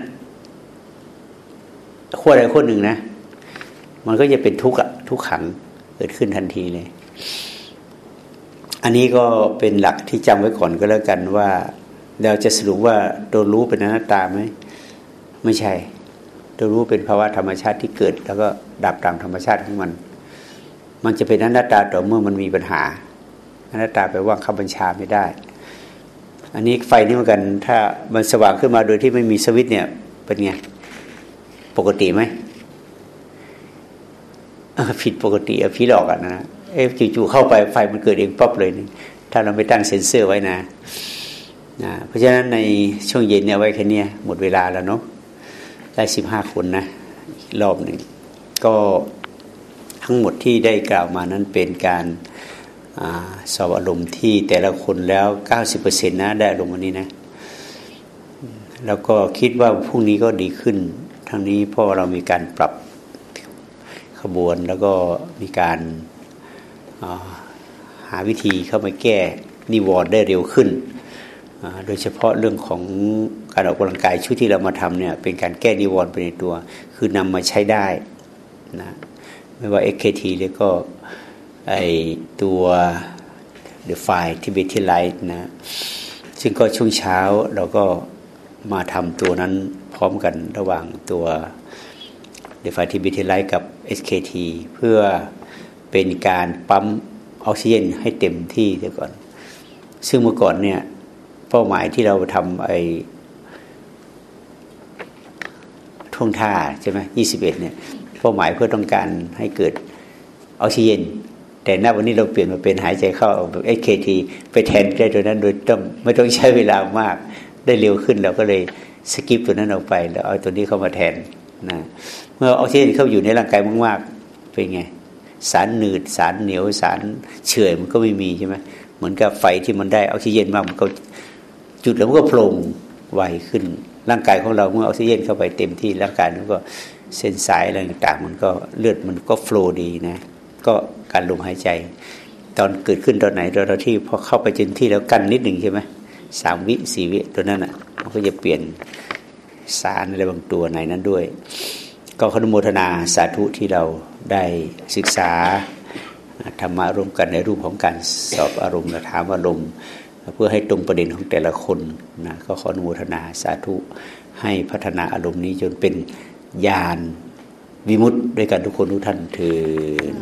ขั้วใดขั้วหนึ่งนะ มันก็จะเป็นทุกข์อะทุกขังเกิดขึ้นทันทีเลย อันนี้ก็เป็นหลักที่จำไว้ก่อนก็แล้วกันว่า เราจะสรุปว่าตัวรู้เป็นอนัตตาไหมไม่ใช่ ตัวรู้เป็นภาวะธรรมชาติที่เกิด แล้วก็ดับตามธรรมชาติของมัน มันจะเป็นอนัตตาต่อเมื่อมันมีปัญหาอนัตตาแปลว่าคำบัญชาไม่ได้ อันนี้ไฟนี่เหมือนกัน ถ้ามันสว่างขึ้นมาโดยที่ไม่มีสวิตเนี่ย เป็นไง ปกติไหมผิดปกติอผีหลอกอะนะเอ๊ะจู่ๆเข้าไปไฟมันเกิดเองป๊อบเลยถ้าเราไม่ตั้งเซ็นเซอร์ไว้นะนะเพราะฉะนั้นในช่วงเย็นเนี่ยไว้แค่นี้หมดเวลาแล้วเนาะได้สิบห้าคนนะรอบหนึ่งก็ทั้งหมดที่ได้กล่าวมานั้นเป็นการ สอบอารมณ์ที่แต่ละคนแล้วเก้าสิบเปอร์เซ็นต์นะได้อารมณ์วันนี้นะ แล้วก็คิดว่าพรุ่งนี้ก็ดีขึ้น ทั้งนี้เพราะเรามีการปรับขบวนแล้วก็มีการหาวิธีเข้ามาแก้นิวรณ์ได้เร็วขึ้น โดยเฉพาะเรื่องของการออกกำลังกายชุดที่เรามาทำเนี่ยเป็นการแก้นิวรณ์ไปในตัว คือนำมาใช้ได้นะไม่ว่า XKT หรือก็ ไอตัว The File ที่เบทีไลท์นะ ซึ่งก็ช่วงเช้าเราก็มาทำตัวนั้นพร้อมกันระหว่างตัวเดฟาทีบิทิไลกับ SKT เพื่อเป็นการปั๊มออกซิเจนให้เต็มที่เดี๋ยวก่อน ซึ่งเมื่อก่อนเนี่ยเป้าหมายที่เราทำไอ้ท่วงท่าใช่ไหมยี่สิบเอ็ดเนี่ยเป้าหมายเพื่อต้องการให้เกิดออกซิเจน แต่ณวันนี้เราเปลี่ยนมาเป็นหายใจเข้าออกแบบ SKT ไปแทนได้โดยนั้นโดยต้องไม่ต้องใช้เวลามากได้เร็วขึ้นเราก็เลยสกิปตัวนั้นออกไปแล้วเอาตัวนี้เข้ามาแทนนะเมื่อออกซิเจนเข้าอยู่ในร่างกายมากๆเป็นไงสารหนืดสารเหนียวสารเฉื่อยมันก็ไม่มีใช่ไหมเหมือนกับไฟที่มันได้ออกซิเจนมากมันก็จุดแล้วมันก็โปร่งไวขึ้น ร่างกายของเราเมื่อออกซิเจนเข้าไปเต็มที่ร่างกายมันก็เส้นสายอะไรต่างๆมันก็เลือดมันก็โฟล์ดีนะ ก็การลมหายใจ ตอนเกิดขึ้นตอนไหนตอนที่พอเข้าไปจนที่แล้วกันนิดหนึ่งใช่ไหมสามวิสี่วิตัวนั้นอะมันก็จะเปลี่ยนสารอะไรบางตัวในนั้นด้วย ก็ขอนุโมทนาสาธุที่เราได้ศึกษาธรรมะร่วมกันในรูปของการสอบอารมณ์และถามอารมณ์ เพื่อให้ตรงประเด็นของแต่ละคนนะก็ขออนุโมทนาสาธุให้พัฒนาอารมณ์นี้จนเป็นญาณวิมุตต์ด้วยกันทุกคนทุกท่านเถิด